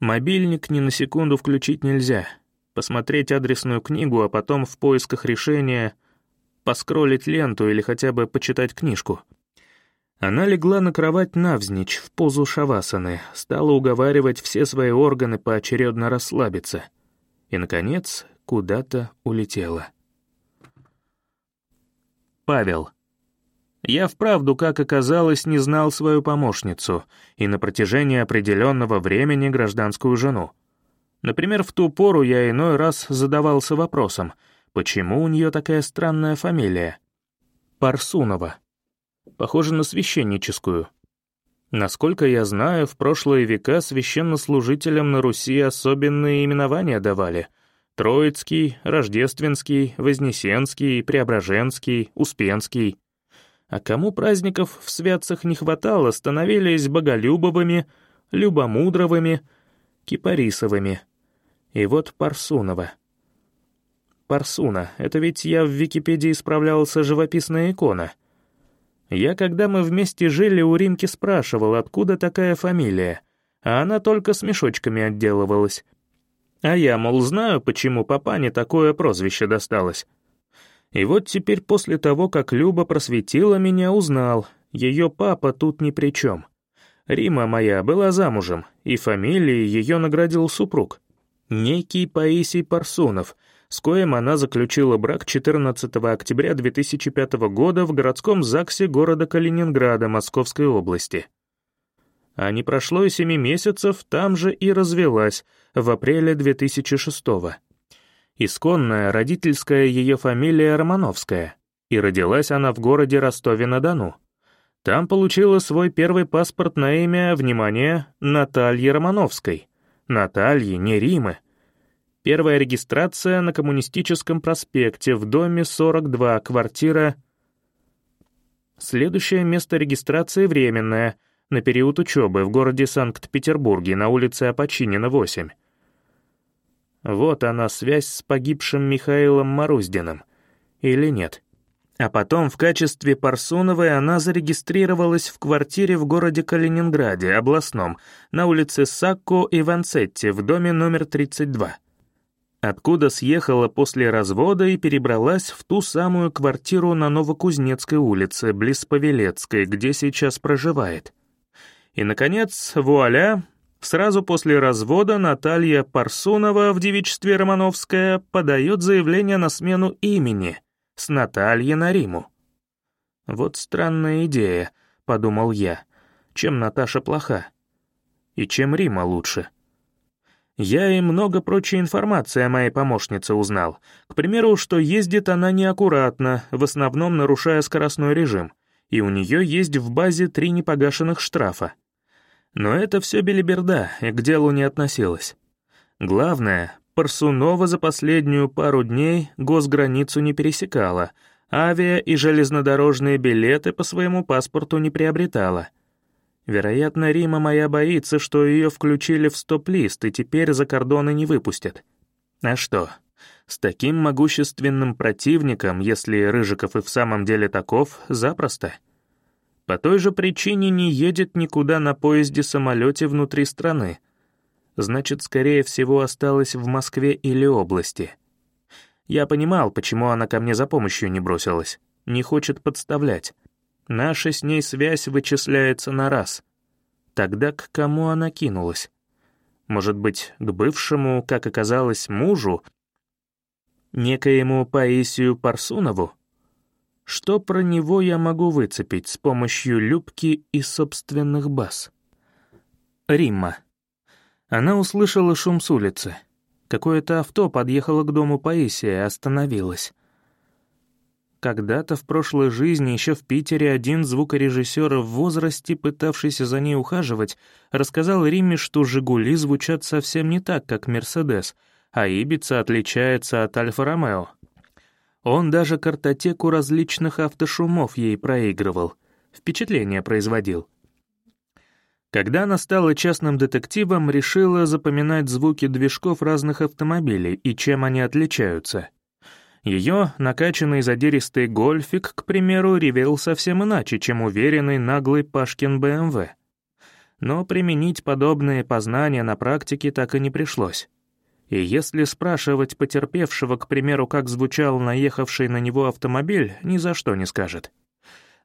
Мобильник ни на секунду включить нельзя. Посмотреть адресную книгу, а потом в поисках решения поскролить ленту или хотя бы почитать книжку. Она легла на кровать навзничь, в позу шавасаны, стала уговаривать все свои органы поочередно расслабиться. И, наконец, куда-то улетела. Павел. Я вправду, как оказалось, не знал свою помощницу и на протяжении определенного времени гражданскую жену. Например, в ту пору я иной раз задавался вопросом, почему у нее такая странная фамилия? Парсунова. Похоже на священническую. Насколько я знаю, в прошлые века священнослужителям на Руси особенные именования давали — Троицкий, Рождественский, Вознесенский, Преображенский, Успенский — а кому праздников в святцах не хватало, становились Боголюбовыми, Любомудровыми, Кипарисовыми. И вот Парсунова. Парсуна — это ведь я в Википедии справлялся живописная икона. Я, когда мы вместе жили, у Римки спрашивал, откуда такая фамилия, а она только с мешочками отделывалась. А я, мол, знаю, почему папане такое прозвище досталось. И вот теперь после того, как Люба просветила меня, узнал, ее папа тут ни при чем. Рима моя была замужем, и фамилией ее наградил супруг. Некий Паисий Парсунов, с коим она заключила брак 14 октября 2005 года в городском ЗАГСе города Калининграда Московской области. А не прошло и семи месяцев, там же и развелась, в апреле 2006 -го. Исконная родительская ее фамилия Романовская, и родилась она в городе Ростове-на-Дону. Там получила свой первый паспорт на имя, внимание, Натальи Романовской. Натальи, не Римы. Первая регистрация на Коммунистическом проспекте в доме 42, квартира... Следующее место регистрации временное, на период учебы в городе Санкт-Петербурге на улице Апочинина, 8. Вот она, связь с погибшим Михаилом Маруздиным. Или нет? А потом в качестве Парсуновой она зарегистрировалась в квартире в городе Калининграде, областном, на улице Сакко и Ванцетти в доме номер 32. Откуда съехала после развода и перебралась в ту самую квартиру на Новокузнецкой улице, близ Павелецкой, где сейчас проживает. И, наконец, вуаля, сразу после развода Наталья Парсунова в девичестве Романовская подает заявление на смену имени — с Натальи на Риму. Вот странная идея, подумал я, чем Наташа плоха и чем Рима лучше. Я и много прочей информации о моей помощнице узнал. К примеру, что ездит она неаккуратно, в основном нарушая скоростной режим, и у нее есть в базе три непогашенных штрафа. Но это все белиберда и к делу не относилось. Главное, Парсунова за последнюю пару дней госграницу не пересекала, авиа и железнодорожные билеты по своему паспорту не приобретала. Вероятно, Рима моя боится, что ее включили в стоп-лист и теперь за кордоны не выпустят. А что, с таким могущественным противником, если Рыжиков и в самом деле таков, запросто. По той же причине не едет никуда на поезде-самолете внутри страны — значит, скорее всего, осталась в Москве или области. Я понимал, почему она ко мне за помощью не бросилась. Не хочет подставлять. Наша с ней связь вычисляется на раз. Тогда к кому она кинулась? Может быть, к бывшему, как оказалось, мужу? Некоему Паисию Парсунову? Что про него я могу выцепить с помощью Любки и собственных баз? Римма. Она услышала шум с улицы. Какое-то авто подъехало к дому Паисия и остановилось. Когда-то в прошлой жизни, еще в Питере, один звукорежиссер в возрасте, пытавшийся за ней ухаживать, рассказал Риме, что «Жигули» звучат совсем не так, как «Мерседес», а «Ибица» отличается от «Альфа-Ромео». Он даже картотеку различных автошумов ей проигрывал, впечатление производил. Когда она стала частным детективом, решила запоминать звуки движков разных автомобилей и чем они отличаются. Ее накачанный задиристый гольфик, к примеру, ревел совсем иначе, чем уверенный наглый Пашкин БМВ. Но применить подобные познания на практике так и не пришлось. И если спрашивать потерпевшего, к примеру, как звучал наехавший на него автомобиль, ни за что не скажет.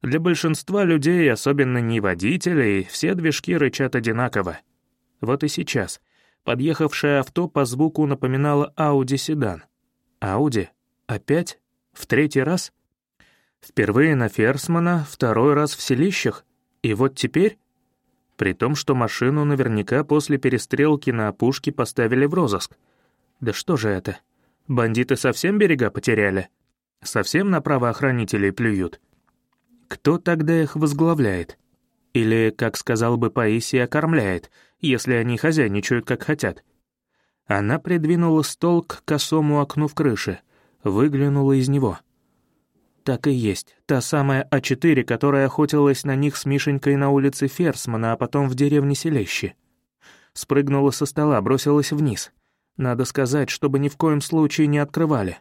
Для большинства людей, особенно не водителей, все движки рычат одинаково. Вот и сейчас. Подъехавшее авто по звуку напоминало Audi седан. Audi? Опять? В третий раз? Впервые на Ферсмана, второй раз в селищах? И вот теперь? При том, что машину наверняка после перестрелки на опушке поставили в розыск. Да что же это? Бандиты совсем берега потеряли? Совсем на правоохранителей плюют? Кто тогда их возглавляет? Или, как сказал бы Паисий, окормляет, если они хозяйничают как хотят? Она придвинула стол к косому окну в крыше, выглянула из него. Так и есть, та самая А4, которая охотилась на них с Мишенькой на улице Ферсмана, а потом в деревне Селещи. Спрыгнула со стола, бросилась вниз. Надо сказать, чтобы ни в коем случае не открывали.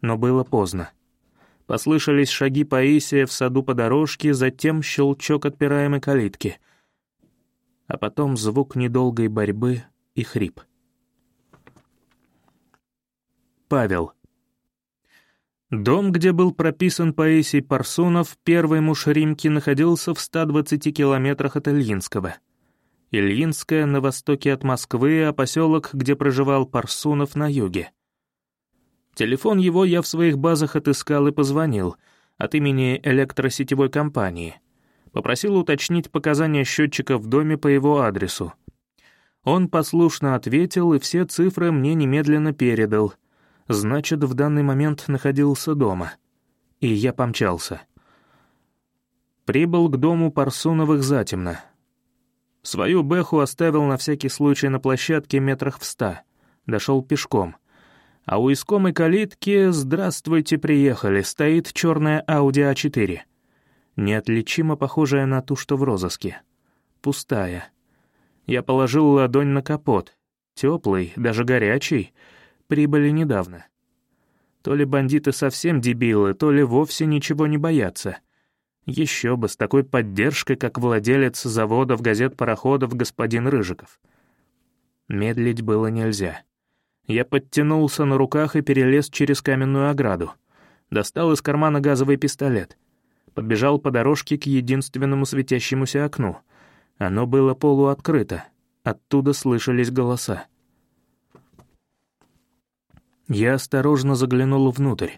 Но было поздно. Послышались шаги Паисия в саду по дорожке, затем щелчок отпираемой калитки. А потом звук недолгой борьбы и хрип. Павел. Дом, где был прописан Паисий Парсунов, первый муж Римки, находился в 120 километрах от Ильинского. Ильинская на востоке от Москвы, а поселок, где проживал Парсунов, на юге. Телефон его я в своих базах отыскал и позвонил от имени электросетевой компании. Попросил уточнить показания счетчика в доме по его адресу. Он послушно ответил и все цифры мне немедленно передал. Значит, в данный момент находился дома. И я помчался. Прибыл к дому Парсуновых затемно. Свою бэху оставил на всякий случай на площадке метрах в ста. Дошел пешком. А у искомой калитки «Здравствуйте, приехали» стоит черная Audi A4. Неотличимо похожая на ту, что в розыске. Пустая. Я положил ладонь на капот. Теплый, даже горячий. Прибыли недавно. То ли бандиты совсем дебилы, то ли вовсе ничего не боятся — еще бы, с такой поддержкой, как владелец заводов, газет, пароходов господин Рыжиков. Медлить было нельзя. Я подтянулся на руках и перелез через каменную ограду. Достал из кармана газовый пистолет. Подбежал по дорожке к единственному светящемуся окну. Оно было полуоткрыто. Оттуда слышались голоса. Я осторожно заглянул внутрь.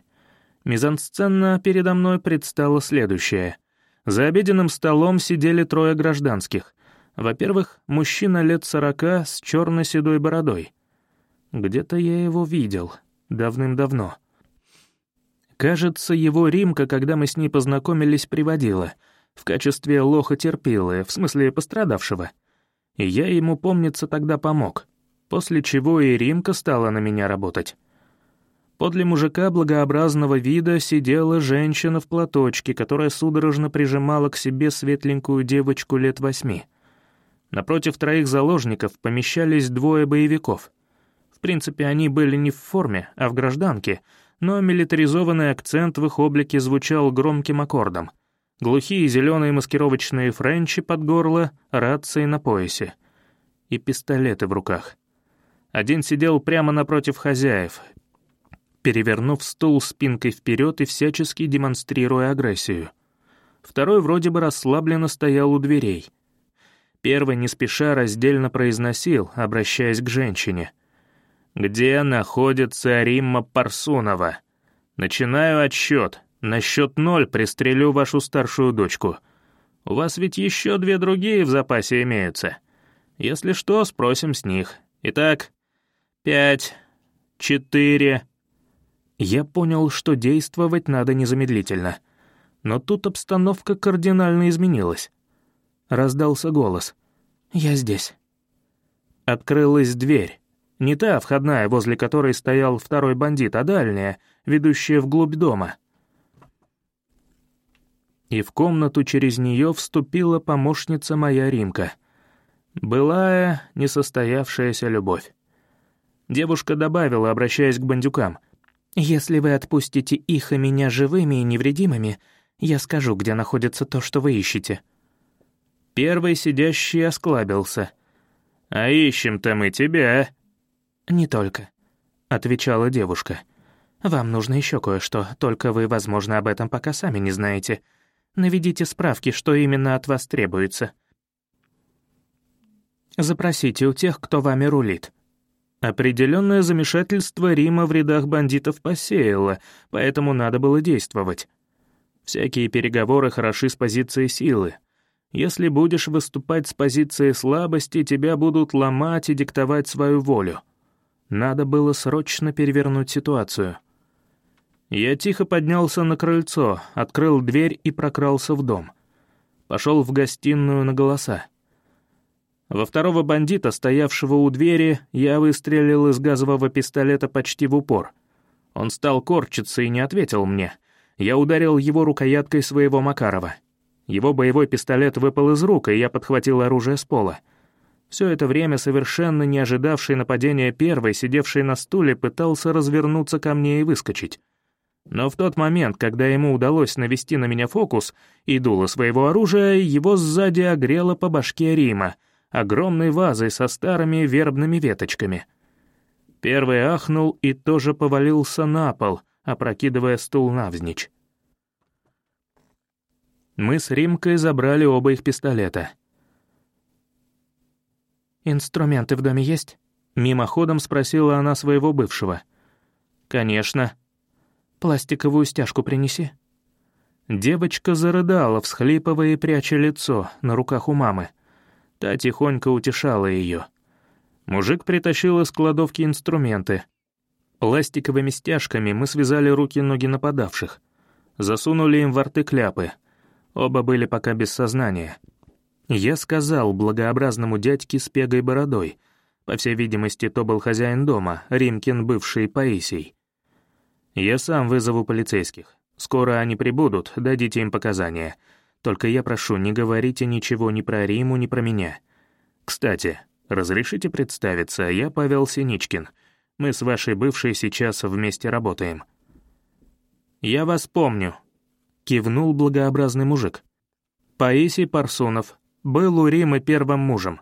Мизансцена передо мной предстала следующая. За обеденным столом сидели трое гражданских. Во-первых, мужчина лет сорока с черно-седой бородой. Где-то я его видел. Давным-давно. Кажется, его Римка, когда мы с ней познакомились, приводила. В качестве лоха терпилы, в смысле пострадавшего. И я ему, помнится, тогда помог. После чего и Римка стала на меня работать. Подле мужика благообразного вида сидела женщина в платочке, которая судорожно прижимала к себе светленькую девочку лет восьми. Напротив троих заложников помещались двое боевиков. В принципе, они были не в форме, а в гражданке, но милитаризованный акцент в их облике звучал громким аккордом. Глухие зеленые маскировочные френчи под горло, рации на поясе. И пистолеты в руках. Один сидел прямо напротив хозяев, перевернув стул спинкой вперед и всячески демонстрируя агрессию. Второй вроде бы расслабленно стоял у дверей. Первый не спеша раздельно произносил, обращаясь к женщине. «Где находится Римма Парсунова? Начинаю отсчет. На счет ноль пристрелю вашу старшую дочку. У вас ведь еще две другие в запасе имеются. Если что, спросим с них. Итак, пять, четыре...» Я понял, что действовать надо незамедлительно. Но тут обстановка кардинально изменилась. Раздался голос. «Я здесь». Открылась дверь. Не та входная, возле которой стоял второй бандит, а дальняя, ведущая вглубь дома. И в комнату через нее вступила помощница моя Римка. Былая, несостоявшаяся любовь. Девушка добавила, обращаясь к бандюкам — «Если вы отпустите их и меня живыми и невредимыми, я скажу, где находится то, что вы ищете». Первый сидящий осклабился. «А ищем-то мы тебя». «Не только», — отвечала девушка. «Вам нужно еще кое-что, только вы, возможно, об этом пока сами не знаете. Наведите справки, что именно от вас требуется. Запросите у тех, кто вами рулит. Определенное замешательство Рима в рядах бандитов посеяло, поэтому надо было действовать. Всякие переговоры хороши с позиции силы. Если будешь выступать с позиции слабости, тебя будут ломать и диктовать свою волю. Надо было срочно перевернуть ситуацию. Я тихо поднялся на крыльцо, открыл дверь и прокрался в дом. Пошел в гостиную на голоса. Во второго бандита, стоявшего у двери, я выстрелил из газового пистолета почти в упор. Он стал корчиться и не ответил мне. Я ударил его рукояткой своего Макарова. Его боевой пистолет выпал из рук, и я подхватил оружие с пола. Все это время совершенно не ожидавший нападения первый, сидевший на стуле, пытался развернуться ко мне и выскочить. Но в тот момент, когда ему удалось навести на меня фокус и дуло своего оружия, его сзади огрело по башке Рима — огромной вазой со старыми вербными веточками. Первый ахнул и тоже повалился на пол, опрокидывая стул навзничь. Мы с Римкой забрали оба их пистолета. «Инструменты в доме есть?» Мимоходом спросила она своего бывшего. «Конечно». «Пластиковую стяжку принеси». Девочка зарыдала, всхлипывая и пряча лицо на руках у мамы. Та тихонько утешала ее. Мужик притащил из кладовки инструменты. Пластиковыми стяжками мы связали руки и ноги нападавших. Засунули им во рты кляпы. Оба были пока без сознания. Я сказал благообразному дядьке с пегой бородой. По всей видимости, то был хозяин дома, Римкин, бывший Паисий. «Я сам вызову полицейских. Скоро они прибудут, дадите им показания. Только я прошу, не говорите ничего ни про Риму, ни про меня. Кстати, разрешите представиться, я Павел Синичкин. Мы с вашей бывшей сейчас вместе работаем». «Я вас помню», — кивнул благообразный мужик. «Паисий Парсунов, был у Римы первым мужем».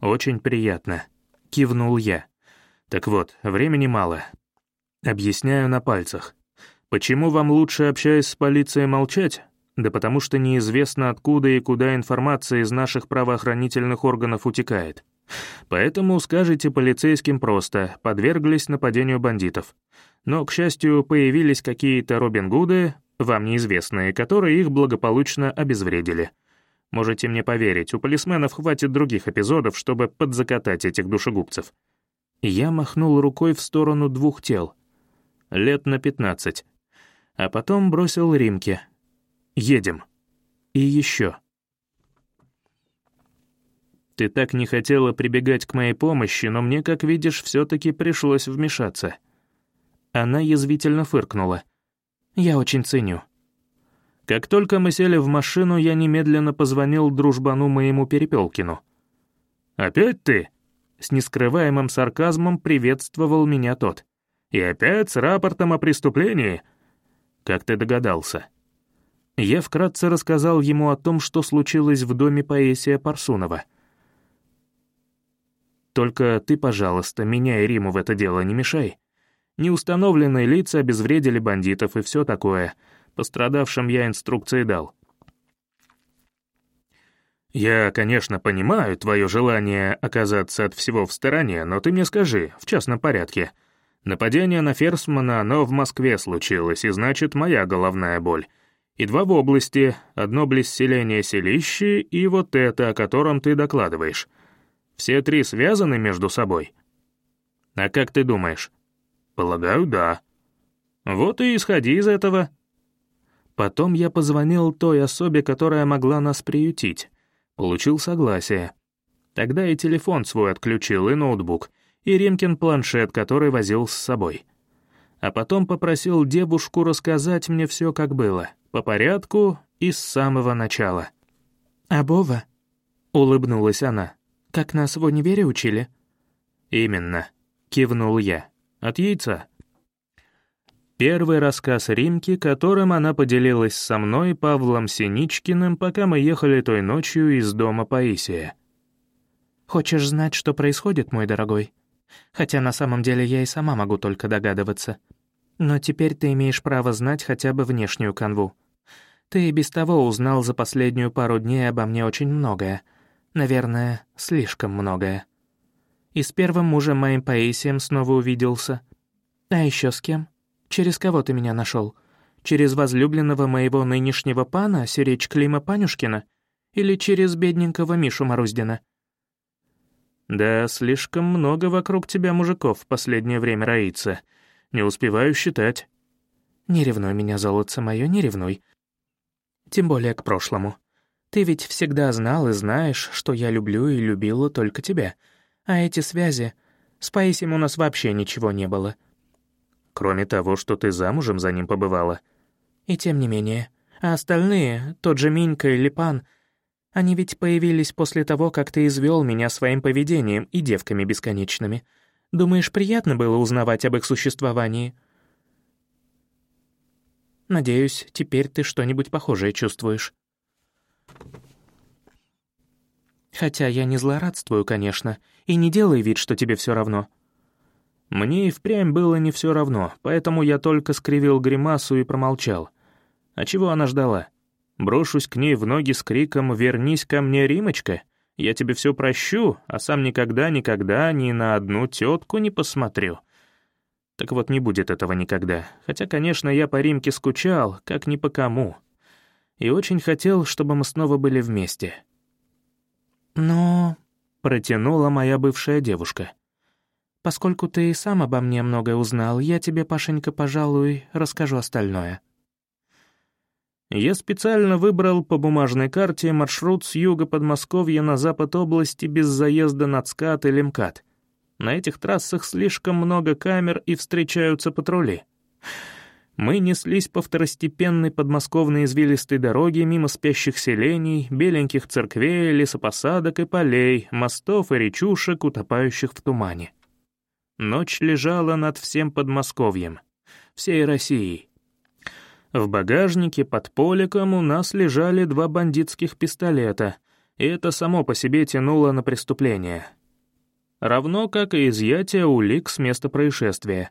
«Очень приятно», — кивнул я. «Так вот, времени мало. Объясняю на пальцах. Почему вам лучше, общаясь с полицией, молчать? Да потому что неизвестно, откуда и куда информация из наших правоохранительных органов утекает. Поэтому скажите полицейским просто, подверглись нападению бандитов. Но, к счастью, появились какие-то Робин Гуды, вам неизвестные, которые их благополучно обезвредили. Можете мне поверить, у полисменов хватит других эпизодов, чтобы подзакатать этих душегубцев. Я махнул рукой в сторону двух тел. Лет на пятнадцать а потом бросил Римке. «Едем. И еще». «Ты так не хотела прибегать к моей помощи, но мне, как видишь, все-таки пришлось вмешаться». Она язвительно фыркнула. «Я очень ценю». Как только мы сели в машину, я немедленно позвонил дружбану моему Перепелкину. «Опять ты?» — с нескрываемым сарказмом приветствовал меня тот. «И опять с рапортом о преступлении?» Как ты догадался?» Я вкратце рассказал ему о том, что случилось в доме Паисия Парсунова. «Только ты, пожалуйста, меня и Риму в это дело не мешай. Неустановленные лица обезвредили бандитов и все такое. Пострадавшим я инструкции дал». «Я, конечно, понимаю твое желание оказаться от всего в стороне, но ты мне скажи, в частном порядке, Нападение на Ферсмана, оно в Москве случилось, и значит, моя головная боль. И два в области, одно близ селения Селищи и вот это, о котором ты докладываешь. Все три связаны между собой? А как ты думаешь? Полагаю, да. Вот и исходи из этого. Потом я позвонил той особе, которая могла нас приютить. Получил согласие. Тогда и телефон свой отключил, и ноутбук — и Римкин планшет, который возил с собой. А потом попросил девушку рассказать мне все, как было, по порядку и с самого начала. «А Бова?» — улыбнулась она. «Как нас в универе учили?» «Именно», — кивнул я. «От яйца». Первый рассказ Римки, которым она поделилась со мной, Павлом Синичкиным, пока мы ехали той ночью из дома Паисия. «Хочешь знать, что происходит, мой дорогой?» Хотя на самом деле я и сама могу только догадываться. Но теперь ты имеешь право знать хотя бы внешнюю канву. Ты и без того узнал за последнюю пару дней обо мне очень многое. Наверное, слишком многое. И с первым мужем моим Паисием снова увиделся. А еще с кем? Через кого ты меня нашел? Через возлюбленного моего нынешнего пана, Сиречь Клима Панюшкина? Или через бедненького Мишу Маруздина?» «Да, слишком много вокруг тебя мужиков в последнее время роится. Не успеваю считать». «Не ревнуй меня, золотце мое, не ревнуй. Тем более к прошлому. Ты ведь всегда знал и знаешь, что я люблю и любила только тебя. А эти связи... С Паисием у нас вообще ничего не было». «Кроме того, что ты замужем за ним побывала». «И тем не менее. А остальные, тот же Минька или Пан, они ведь появились после того, как ты извел меня своим поведением и девками бесконечными. Думаешь, приятно было узнавать об их существовании? Надеюсь, теперь ты что-нибудь похожее чувствуешь. Хотя я не злорадствую, конечно, и не делай вид, что тебе все равно. Мне и впрямь было не все равно, поэтому я только скривил гримасу и промолчал. А чего она ждала? Брошусь к ней в ноги с криком «Вернись ко мне, Римочка!» Я тебе все прощу, а сам никогда-никогда ни на одну тетку не посмотрю. Так вот, не будет этого никогда. Хотя, конечно, я по Римке скучал, как ни по кому. И очень хотел, чтобы мы снова были вместе. Но... Протянула моя бывшая девушка. Поскольку ты и сам обо мне многое узнал, я тебе, Пашенька, пожалуй, расскажу остальное. Я специально выбрал по бумажной карте маршрут с юга Подмосковья на запад области без заезда на ЦКАД или МКАД. На этих трассах слишком много камер и встречаются патрули. Мы неслись по второстепенной подмосковной извилистой дороге мимо спящих селений, беленьких церквей, лесопосадок и полей, мостов и речушек, утопающих в тумане. Ночь лежала над всем Подмосковьем, всей Россией. В багажнике под поликом у нас лежали два бандитских пистолета, и это само по себе тянуло на преступление — равно как и изъятие улик с места происшествия.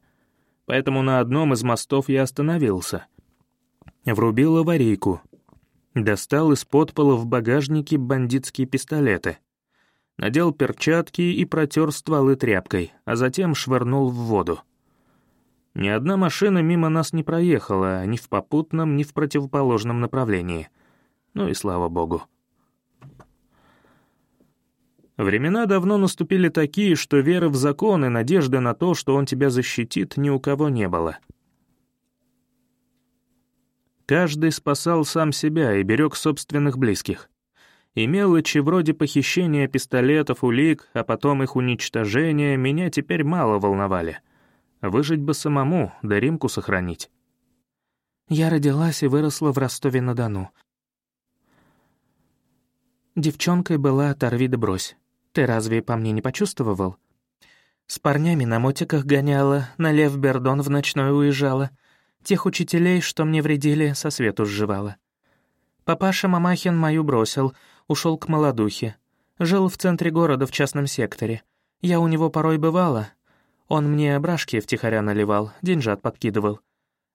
Поэтому на одном из мостов я остановился. Врубил аварийку. Достал из-под пола в багажнике бандитские пистолеты. Надел перчатки и протер стволы тряпкой, а затем швырнул в воду. Ни одна машина мимо нас не проехала, ни в попутном, ни в противоположном направлении. Ну и слава богу. Времена давно наступили такие, что веры в закон и надежды на то, что он тебя защитит, ни у кого не было. Каждый спасал сам себя и берег собственных близких. И мелочи вроде похищения пистолетов, улик, а потом их уничтожения меня теперь мало волновали. Выжить бы самому, да Римку сохранить. Я родилась и выросла в Ростове-на-Дону. Девчонкой была «оторви да брось». Ты разве по мне не почувствовал? С парнями на мотиках гоняла, на Лев Бердон в ночной уезжала. Тех учителей, что мне вредили, со свету сживала. Папаша Мамахин мою бросил, ушел к молодухе. Жил в центре города в частном секторе. Я у него порой бывала. Он мне брашки втихаря наливал, деньжат подкидывал.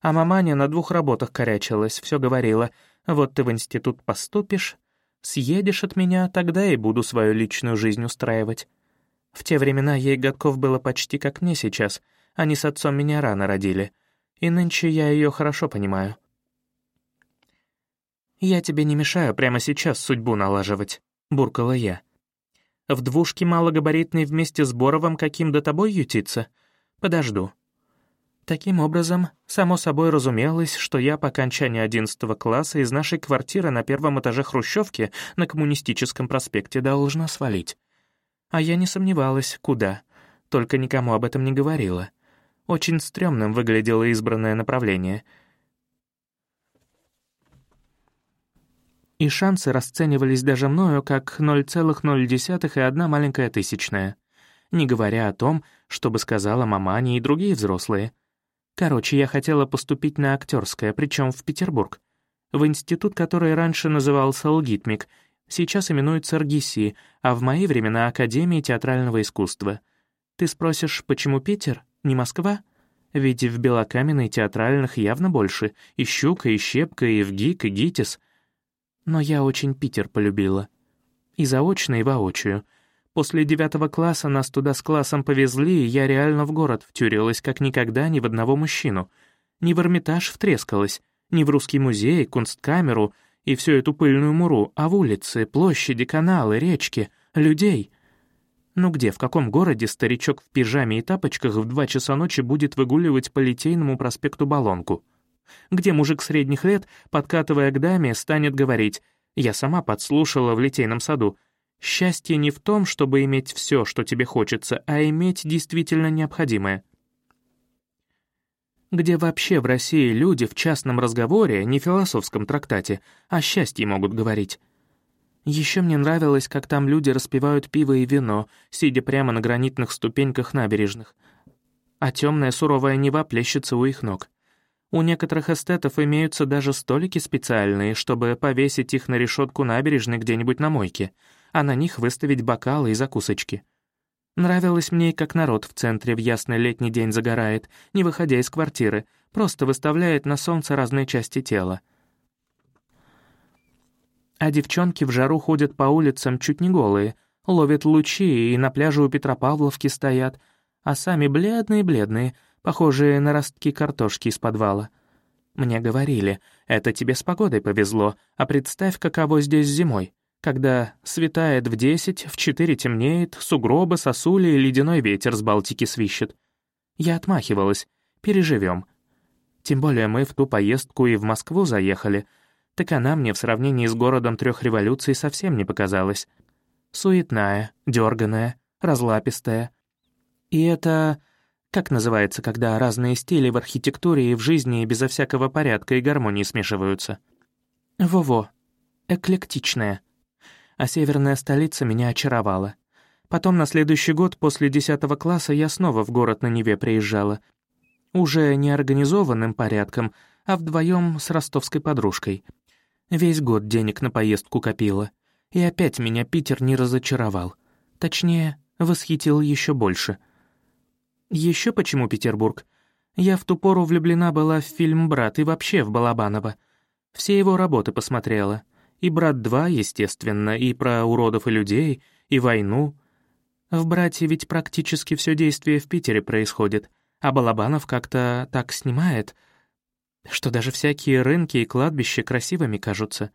А маманя на двух работах корячилась, все говорила. Вот ты в институт поступишь, Съедешь от меня, тогда и буду свою личную жизнь устраивать. В те времена ей годков было почти как мне сейчас. Они с отцом меня рано родили. И нынче я ее хорошо понимаю. «Я тебе не мешаю прямо сейчас судьбу налаживать», — буркала я. «В двушке малогабаритной вместе с Боровым каким до тобой ютиться? Подожду. Таким образом, само собой разумелось, что я по окончании 11 класса из нашей квартиры на первом этаже Хрущевки на Коммунистическом проспекте должна свалить. А я не сомневалась, куда, только никому об этом не говорила. Очень стрёмным выглядело избранное направление. И шансы расценивались даже мною как 0,0 и одна маленькая тысячная. Не говоря о том, чтобы сказала мамане и другие взрослые — Короче, я хотела поступить на актерское, причем в Петербург. В институт, который раньше назывался ЛГИТМИК, сейчас именуется РГИСИ, а в мои времена — Академия театрального искусства. Ты спросишь, почему Питер, не Москва? Ведь в Белокаменной театральных явно больше. И Щука, и Щепка, и ВГИК, и ГИТИС. Но я очень Питер полюбила. И заочно, и воочию — После девятого класса нас туда с классом повезли, и я реально в город втюрилась, как никогда ни в одного мужчину. Ни в Эрмитаж втрескалась, ни в Русский музей, Кунсткамеру и всю эту пыльную муру, а в улицы, площади, каналы, речки, людей. Ну где, в каком городе старичок в пижаме и тапочках в два часа ночи будет выгуливать по Литейному проспекту Балонку? Где мужик средних лет, подкатывая к даме, станет говорить «Я сама подслушала в Литейном саду», Счастье не в том, чтобы иметь все, что тебе хочется, а иметь действительно необходимое. Где вообще в России люди в частном разговоре, не философском трактате, о счастье могут говорить? Еще мне нравилось, как там люди распивают пиво и вино, сидя прямо на гранитных ступеньках набережных. А темная суровая Нева плещется у их ног. У некоторых эстетов имеются даже столики специальные, чтобы повесить их на решетку набережной где-нибудь на мойке — а на них выставить бокалы и закусочки. Нравилось мне, как народ в центре в ясный летний день загорает, не выходя из квартиры, просто выставляет на солнце разные части тела. А девчонки в жару ходят по улицам чуть не голые, ловят лучи и на пляже у Петропавловки стоят, а сами бледные-бледные, похожие на ростки картошки из подвала. Мне говорили, это тебе с погодой повезло, а представь, каково здесь зимой, когда светает в десять, в четыре темнеет, сугробы, сосули и ледяной ветер с Балтики свищет. Я отмахивалась, переживем. Тем более мы в ту поездку и в Москву заехали — так она мне в сравнении с городом трех революций совсем не показалась. Суетная, дерганая, разлапистая. И это... Как называется, когда разные стили в архитектуре и в жизни безо всякого порядка и гармонии смешиваются? Во-во. Эклектичная. А северная столица меня очаровала. Потом на следующий год после десятого класса я снова в город на Неве приезжала. Уже не организованным порядком, а вдвоем с ростовской подружкой — Весь год денег на поездку копила. И опять меня Питер не разочаровал. Точнее, восхитил еще больше. Еще почему Петербург? Я в ту пору влюблена была в фильм «Брат» и вообще в Балабанова. Все его работы посмотрела. И «Брат 2», естественно, и про уродов и людей, и войну. В «Брате» ведь практически все действие в Питере происходит, а Балабанов как-то так снимает — что даже всякие рынки и кладбища красивыми кажутся.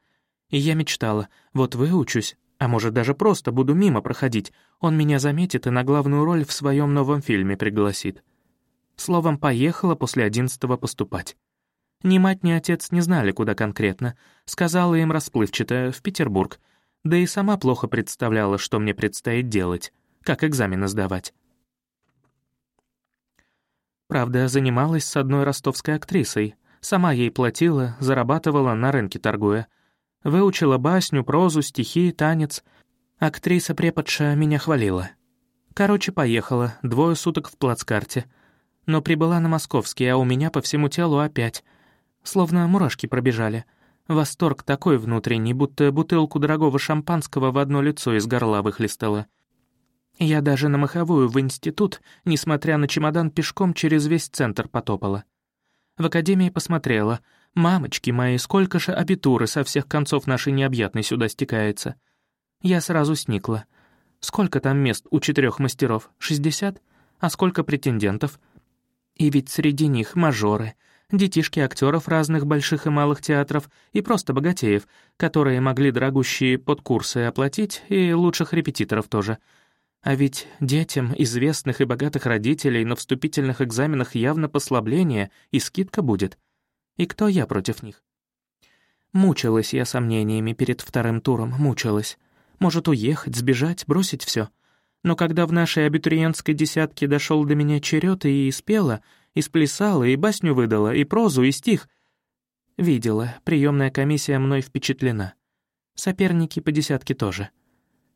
И я мечтала, вот выучусь, а может даже просто буду мимо проходить, он меня заметит и на главную роль в своем новом фильме пригласит. Словом, поехала после одиннадцатого поступать. Ни мать, ни отец не знали, куда конкретно. Сказала им расплывчато «в Петербург», да и сама плохо представляла, что мне предстоит делать, как экзамены сдавать. Правда, занималась с одной ростовской актрисой, Сама ей платила, зарабатывала на рынке торгуя. Выучила басню, прозу, стихи, танец. Актриса-преподша меня хвалила. Короче, поехала, двое суток в плацкарте. Но прибыла на московский, а у меня по всему телу опять. Словно мурашки пробежали. Восторг такой внутренний, будто бутылку дорогого шампанского в одно лицо из горла выхлестала. Я даже на маховую в институт, несмотря на чемодан, пешком через весь центр потопала. В академии посмотрела. «Мамочки мои, сколько же абитуры со всех концов нашей необъятной сюда стекается». Я сразу сникла. Сколько там мест у четырех мастеров? Шестьдесят? А сколько претендентов? И ведь среди них мажоры, детишки актеров разных больших и малых театров и просто богатеев, которые могли дорогущие подкурсы оплатить и лучших репетиторов тоже — а ведь детям известных и богатых родителей на вступительных экзаменах явно послабление и скидка будет. И кто я против них? Мучилась я сомнениями перед вторым туром, мучилась. Может, уехать, сбежать, бросить все. Но когда в нашей абитуриентской десятке дошел до меня черед и спела, и сплясала, и басню выдала, и прозу, и стих... Видела, приемная комиссия мной впечатлена. Соперники по десятке тоже —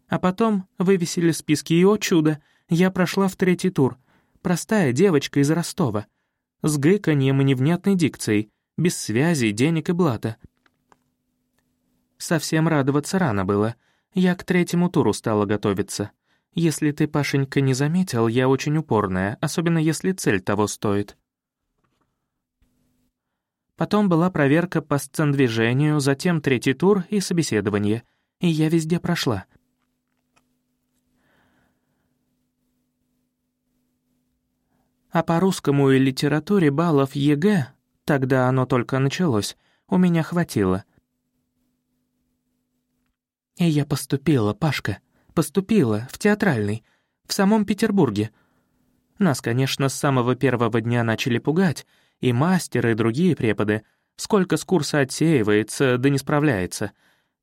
а потом вывесили списки, и, о чудо, я прошла в третий тур. Простая девочка из Ростова. С гыканьем и невнятной дикцией, без связи, денег и блата. Совсем радоваться рано было. Я к третьему туру стала готовиться. Если ты, Пашенька, не заметил, я очень упорная, особенно если цель того стоит. Потом была проверка по сцен-движению, затем третий тур и собеседование. И я везде прошла — А по русскому и литературе баллов ЕГЭ, тогда оно только началось, у меня хватило. И я поступила, Пашка, поступила, в театральный, в самом Петербурге. Нас, конечно, с самого первого дня начали пугать, и мастеры, и другие преподы, сколько с курса отсеивается, да не справляется.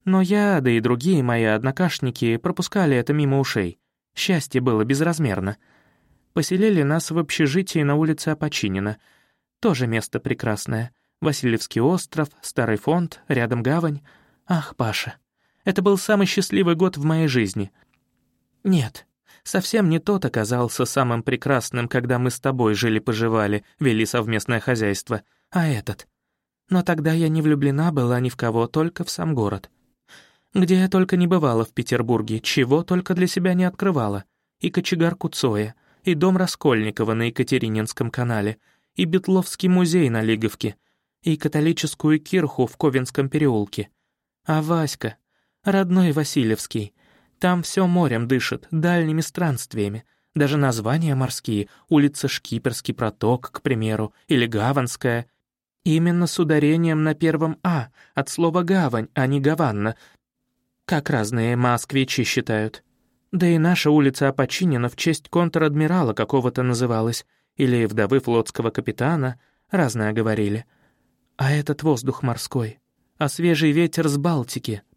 Но я, да и другие мои однокашники пропускали это мимо ушей. Счастье было безразмерно — Поселили нас в общежитии на улице Апочинина. Тоже место прекрасное. Васильевский остров, старый фонд, рядом гавань. Ах, Паша, это был самый счастливый год в моей жизни. Нет, совсем не тот оказался самым прекрасным, когда мы с тобой жили-поживали, вели совместное хозяйство, а этот. Но тогда я не влюблена была ни в кого, только в сам город. Где я только не бывала в Петербурге, чего только для себя не открывала. И кочегарку Цоя, и дом Раскольникова на Екатерининском канале, и Бетловский музей на Лиговке, и католическую кирху в Ковенском переулке. А Васька, Родной Васильевский. Там все морем дышит, дальними странствиями. Даже названия морские, улица Шкиперский проток, к примеру, или Гаванская. Именно с ударением на первом «а», от слова «гавань», а не «гаванна», как разные москвичи считают. Да и наша улица опочинена в честь контр-адмирала какого-то называлась, или вдовы флотского капитана, разное говорили. А этот воздух морской, а свежий ветер с Балтики —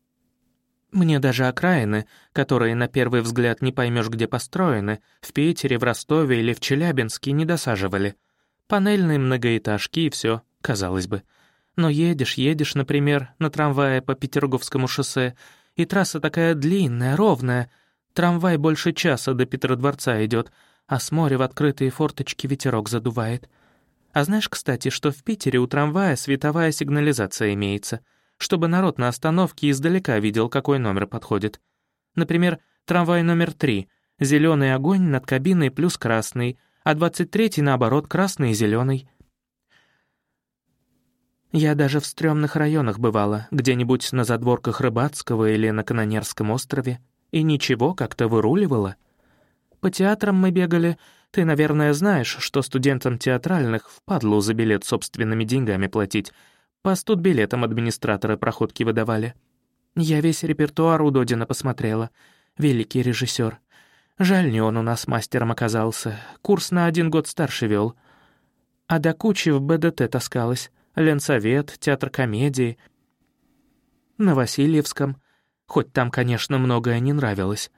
мне даже окраины, которые на первый взгляд не поймешь, где построены, в Питере, в Ростове или в Челябинске не досаживали. Панельные многоэтажки и все, казалось бы. Но едешь, едешь, например, на трамвае по Петерговскому шоссе, и трасса такая длинная, ровная. Трамвай больше часа до Петродворца идет, а с моря в открытые форточки ветерок задувает. А знаешь, кстати, что в Питере у трамвая световая сигнализация имеется — чтобы народ на остановке издалека видел, какой номер подходит. Например, трамвай номер 3, зеленый огонь над кабиной плюс красный, а 23-й, наоборот, красный и зеленый. Я даже в стрёмных районах бывала, где-нибудь на задворках Рыбацкого или на Канонерском острове, и ничего, как-то выруливала. По театрам мы бегали, ты, наверное, знаешь, что студентам театральных впадлу за билет собственными деньгами платить — по студбилетам администраторы проходки выдавали. Я весь репертуар у Додина посмотрела. Великий режиссер. Жаль, не он у нас мастером оказался. Курс на один год старше вел. А до кучи в БДТ таскалась. Ленсовет, театр комедии. На Васильевском. Хоть там, конечно, многое не нравилось.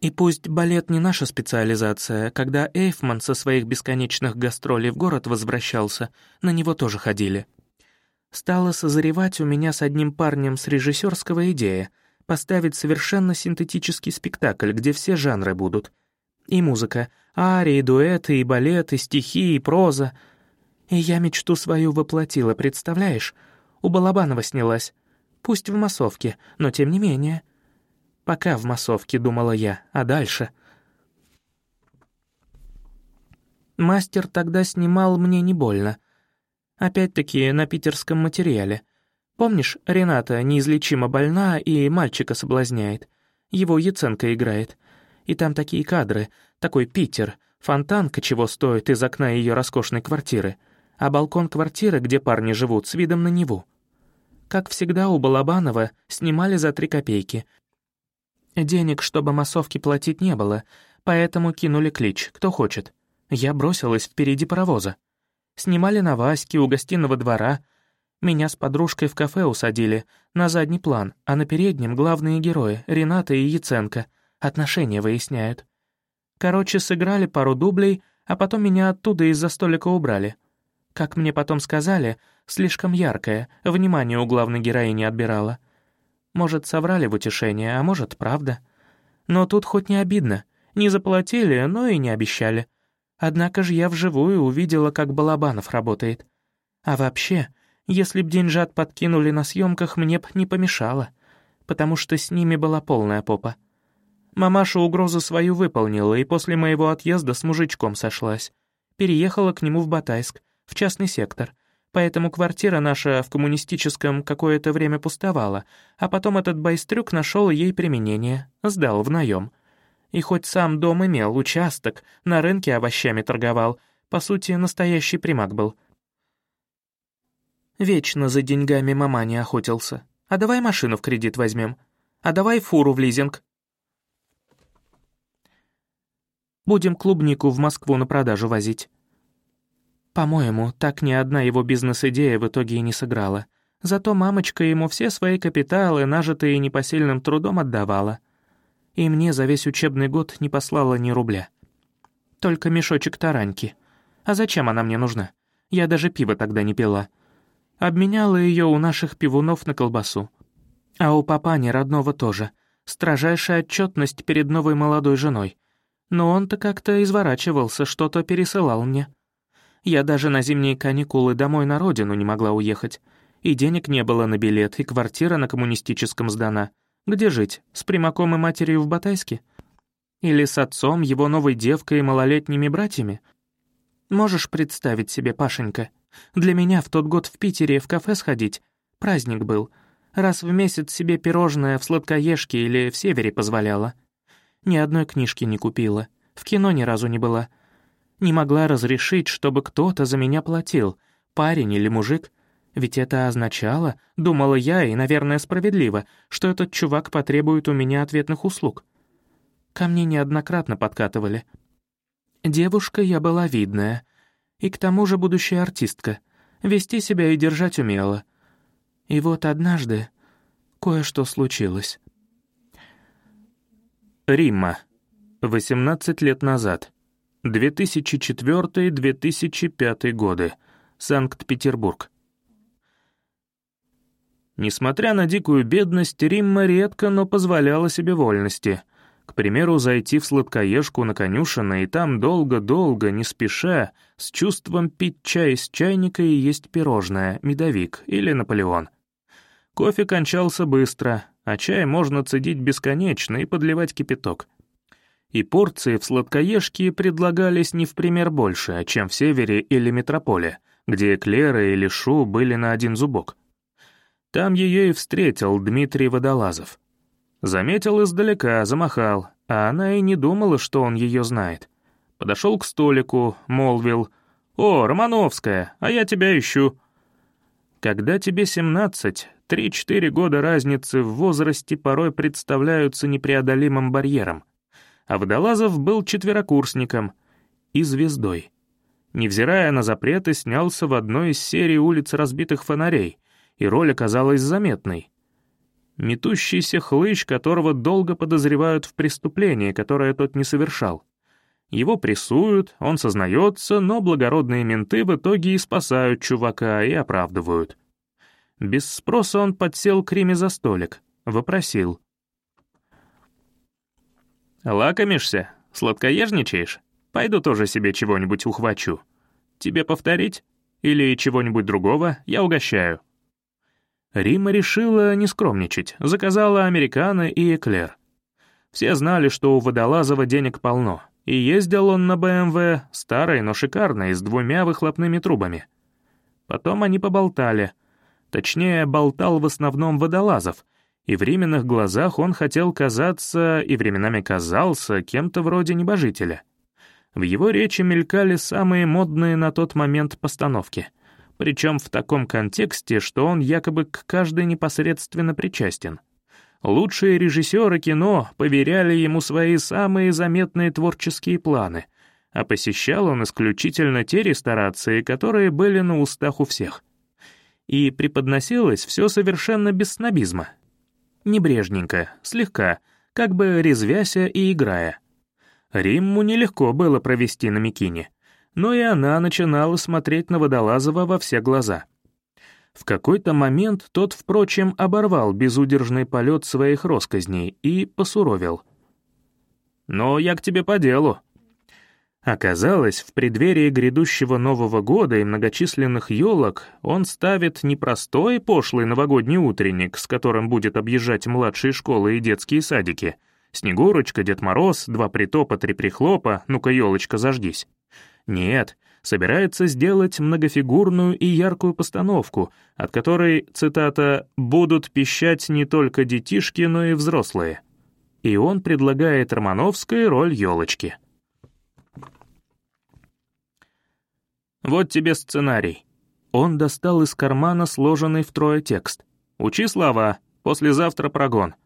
И пусть балет не наша специализация, когда Эйфман со своих бесконечных гастролей в город возвращался, на него тоже ходили стала созревать у меня с одним парнем с режиссерского идея поставить совершенно синтетический спектакль, где все жанры будут. И музыка, арии, дуэты, и балет, и стихи, и проза. И я мечту свою воплотила, представляешь? У Балабанова снялась. Пусть в массовке, но тем не менее. Пока в массовке, думала я, а дальше... Мастер тогда снимал мне не больно — Опять-таки на питерском материале. Помнишь, Рената неизлечимо больна и мальчика соблазняет. Его Яценко играет. И там такие кадры, такой Питер, фонтанка чего стоит из окна ее роскошной квартиры, а балкон квартиры, где парни живут, с видом на Неву. Как всегда у Балабанова снимали за три копейки. Денег, чтобы массовки платить, не было, поэтому кинули клич «Кто хочет?». Я бросилась впереди паровоза. Снимали на Ваське у гостиного двора. Меня с подружкой в кафе усадили, на задний план, а на переднем главные герои, Рената и Яценко, отношения выясняют. Короче, сыграли пару дублей, а потом меня оттуда из-за столика убрали. Как мне потом сказали, слишком яркое, внимание у главной героини отбирала. Может, соврали в утешение, а может, правда. Но тут хоть не обидно. Не заплатили, но и не обещали. Однако же я вживую увидела, как Балабанов работает. А вообще, если б деньжат подкинули на съемках, мне б не помешало, потому что с ними была полная попа. Мамаша угрозу свою выполнила и после моего отъезда с мужичком сошлась. Переехала к нему в Батайск, в частный сектор, поэтому квартира наша в коммунистическом какое-то время пустовала, а потом этот байстрюк нашел ей применение, сдал в наем. И хоть сам дом имел участок, на рынке овощами торговал, по сути, настоящий примак был. Вечно за деньгами мама не охотился. А давай машину в кредит возьмем. А давай фуру в лизинг. Будем клубнику в Москву на продажу возить. По-моему, так ни одна его бизнес-идея в итоге и не сыграла. Зато мамочка ему все свои капиталы, нажитые непосильным трудом, отдавала — и мне за весь учебный год не послала ни рубля. Только мешочек тараньки. А зачем она мне нужна? Я даже пиво тогда не пила. Обменяла ее у наших пивунов на колбасу. А у папани родного тоже. Строжайшая отчетность перед новой молодой женой. Но он-то как-то изворачивался, что-то пересылал мне. Я даже на зимние каникулы домой на родину не могла уехать. И денег не было на билет, и квартира на коммунистическом сдана — где жить, с Примаком и матерью в Батайске? Или с отцом, его новой девкой и малолетними братьями? Можешь представить себе, Пашенька, для меня в тот год в Питере в кафе сходить, праздник был, Раз в месяц себе пирожное в сладкоежке или в севере позволяла. Ни одной книжки не купила, в кино ни разу не была. Не могла разрешить, чтобы кто-то за меня платил, парень или мужик. Ведь это означало, думала я, и, наверное, справедливо, что этот чувак потребует у меня ответных услуг. Ко мне неоднократно подкатывали. Девушка я была видная, и к тому же будущая артистка. Вести себя и держать умела. И вот однажды кое-что случилось. Римма. 18 лет назад. 2004-2005 годы. Санкт-Петербург. Несмотря на дикую бедность, Римма редко, но позволяла себе вольности. К примеру, зайти в сладкоежку на конюшино и там долго-долго, не спеша, с чувством пить чай из чайника и есть пирожное, медовик или Наполеон. Кофе кончался быстро, а чай можно цедить бесконечно и подливать кипяток. И порции в сладкоежке предлагались не в пример больше, чем в Севере или Метрополе, где эклеры или шу были на один зубок. Там ее и встретил Дмитрий Водолазов. Заметил издалека, замахал, а она и не думала, что он ее знает. Подошел к столику, молвил «О, Романовская, а я тебя ищу». Когда тебе семнадцать, три-четыре года разницы в возрасте порой представляются непреодолимым барьером. А Водолазов был четверокурсником и звездой. Невзирая на запреты, снялся в одной из серий улиц разбитых фонарей, и роль оказалась заметной. Метущийся хлыщ, которого долго подозревают в преступлении, которое тот не совершал. Его прессуют, он сознается, но благородные менты в итоге и спасают чувака, и оправдывают. Без спроса он подсел к Риме за столик, вопросил. «Лакомишься? Сладкоежничаешь? Пойду тоже себе чего-нибудь ухвачу. Тебе повторить? Или чего-нибудь другого? Я угощаю». Рима решила не скромничать, заказала американо и эклер. Все знали, что у Водолазова денег полно, и ездил он на БМВ, старой, но шикарной, с двумя выхлопными трубами. Потом они поболтали. Точнее, болтал в основном Водолазов, и в временных глазах он хотел казаться, и временами казался, кем-то вроде небожителя. В его речи мелькали самые модные на тот момент постановки, причем в таком контексте, что он якобы к каждой непосредственно причастен — Лучшие режиссеры кино поверяли ему свои самые заметные творческие планы, а посещал он исключительно те ресторации, которые были на устах у всех. И преподносилось все совершенно без снобизма. Небрежненько, слегка, как бы резвяся и играя. Римму нелегко было провести на Микине, но и она начинала смотреть на Водолазова во все глаза — в какой-то момент тот, впрочем, оборвал безудержный полет своих росказней и посуровил. «Но я к тебе по делу». Оказалось, в преддверии грядущего Нового года и многочисленных елок он ставит не простой пошлый новогодний утренник, с которым будет объезжать младшие школы и детские садики. Снегурочка, Дед Мороз, два притопа, три прихлопа, ну-ка, елочка, зажгись. Нет, собирается сделать многофигурную и яркую постановку, от которой, цитата, «будут пищать не только детишки, но и взрослые». И он предлагает Романовской роль елочки. «Вот тебе сценарий». Он достал из кармана сложенный втрое текст. «Учи слова, послезавтра прогон.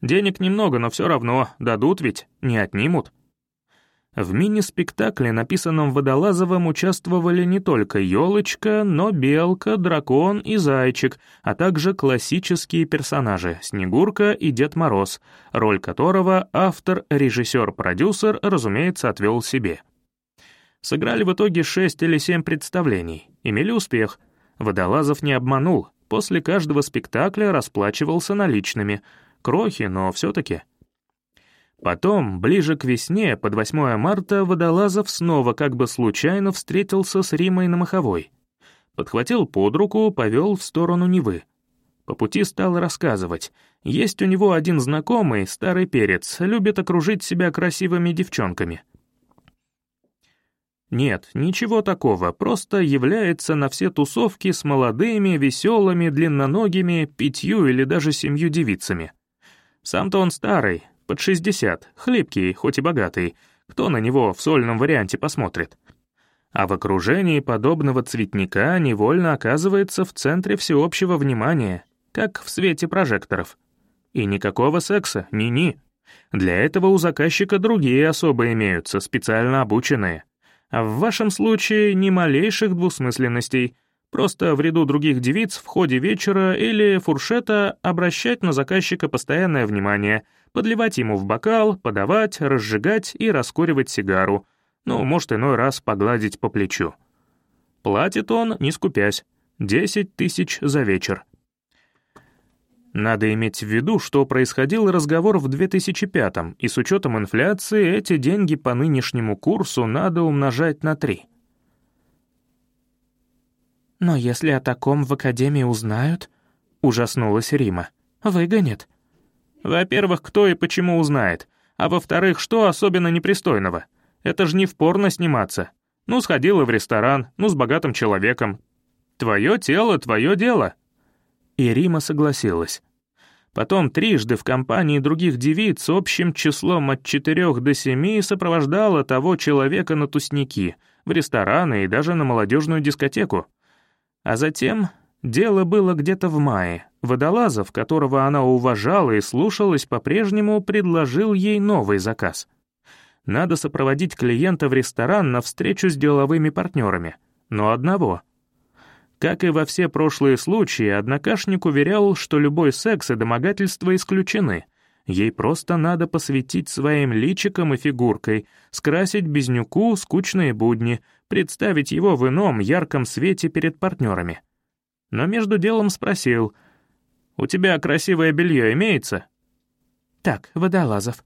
Денег немного, но все равно, дадут ведь, не отнимут». В мини-спектакле, написанном Водолазовым, участвовали не только елочка, но белка, дракон и зайчик, а также классические персонажи Снегурка и Дед Мороз, роль которого автор, режиссер, продюсер, разумеется, отвел себе. Сыграли в итоге шесть или семь представлений, имели успех. Водолазов не обманул, после каждого спектакля расплачивался наличными. Крохи, но все-таки. Потом, ближе к весне, под 8 марта, Водолазов снова как бы случайно встретился с Римой на Маховой. Подхватил под руку, повел в сторону Невы. По пути стал рассказывать. Есть у него один знакомый, старый перец, любит окружить себя красивыми девчонками. Нет, ничего такого, просто является на все тусовки с молодыми, веселыми, длинноногими, пятью или даже семью девицами. Сам-то он старый, под 60, хлипкий, хоть и богатый. Кто на него в сольном варианте посмотрит? А в окружении подобного цветника невольно оказывается в центре всеобщего внимания, как в свете прожекторов. И никакого секса, ни-ни. Для этого у заказчика другие особо имеются, специально обученные. А в вашем случае ни малейших двусмысленностей. Просто в ряду других девиц в ходе вечера или фуршета обращать на заказчика постоянное внимание, подливать ему в бокал, подавать, разжигать и раскуривать сигару. Ну, может, иной раз погладить по плечу. Платит он, не скупясь, 10 тысяч за вечер. Надо иметь в виду, что происходил разговор в 2005-м, и с учетом инфляции эти деньги по нынешнему курсу надо умножать на 3. «Но если о таком в Академии узнают...» — ужаснулась Рима. «Выгонят». «Во-первых, кто и почему узнает, а во-вторых, что особенно непристойного? Это же не в порно сниматься. Ну, сходила в ресторан, ну, с богатым человеком. Твое тело — твое дело». И Рима согласилась. Потом трижды в компании других девиц общим числом от четырех до семи сопровождала того человека на тусники, в рестораны и даже на молодежную дискотеку. А затем дело было где-то в мае. Водолазов, которого она уважала и слушалась по-прежнему, предложил ей новый заказ. Надо сопроводить клиента в ресторан на встречу с деловыми партнерами. Но одного — как и во все прошлые случаи, однокашник уверял, что любой секс и домогательство исключены. Ей просто надо посвятить своим личиком и фигуркой, скрасить безнюку скучные будни, представить его в ином ярком свете перед партнерами. Но между делом спросил, «У тебя красивое белье имеется?» «Так, Водолазов,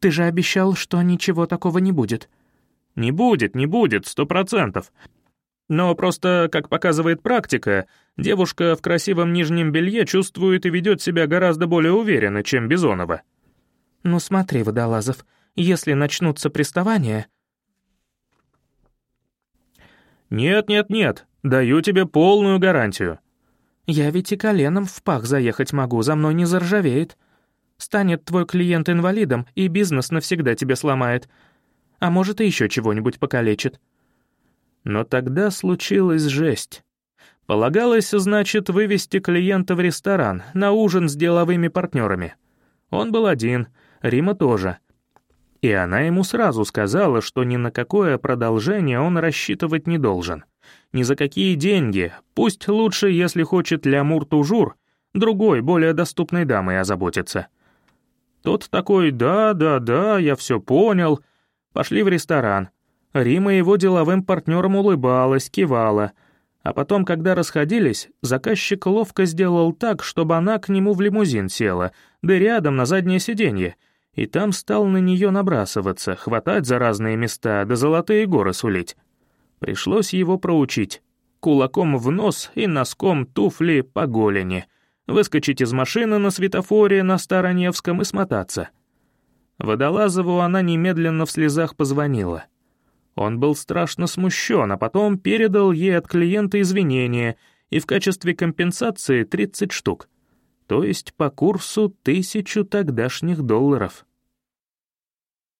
ты же обещал, что ничего такого не будет». «Не будет, не будет, сто процентов. Но просто, как показывает практика, девушка в красивом нижнем белье чувствует и ведет себя гораздо более уверенно, чем Бизонова. «Ну смотри, Водолазов, если начнутся приставания...» «Нет-нет-нет, даю тебе полную гарантию». «Я ведь и коленом в пах заехать могу, за мной не заржавеет. Станет твой клиент инвалидом, и бизнес навсегда тебе сломает. А может, и еще чего-нибудь покалечит». Но тогда случилась жесть. Полагалось, значит, вывести клиента в ресторан, на ужин с деловыми партнерами. Он был один, Рима тоже. И она ему сразу сказала, что ни на какое продолжение он рассчитывать не должен. Ни за какие деньги, пусть лучше, если хочет лямур-тужур, другой, более доступной дамой озаботиться. Тот такой «да-да-да, я все понял», пошли в ресторан. Рима его деловым партнерам улыбалась, кивала. А потом, когда расходились, заказчик ловко сделал так, чтобы она к нему в лимузин села, да рядом на заднее сиденье, и там стал на нее набрасываться, хватать за разные места, да золотые горы сулить. Пришлось его проучить. Кулаком в нос и носком туфли по голени. Выскочить из машины на светофоре на Староневском и смотаться. Водолазову она немедленно в слезах позвонила — он был страшно смущен, а потом передал ей от клиента извинения и в качестве компенсации 30 штук, то есть по курсу тысячу тогдашних долларов.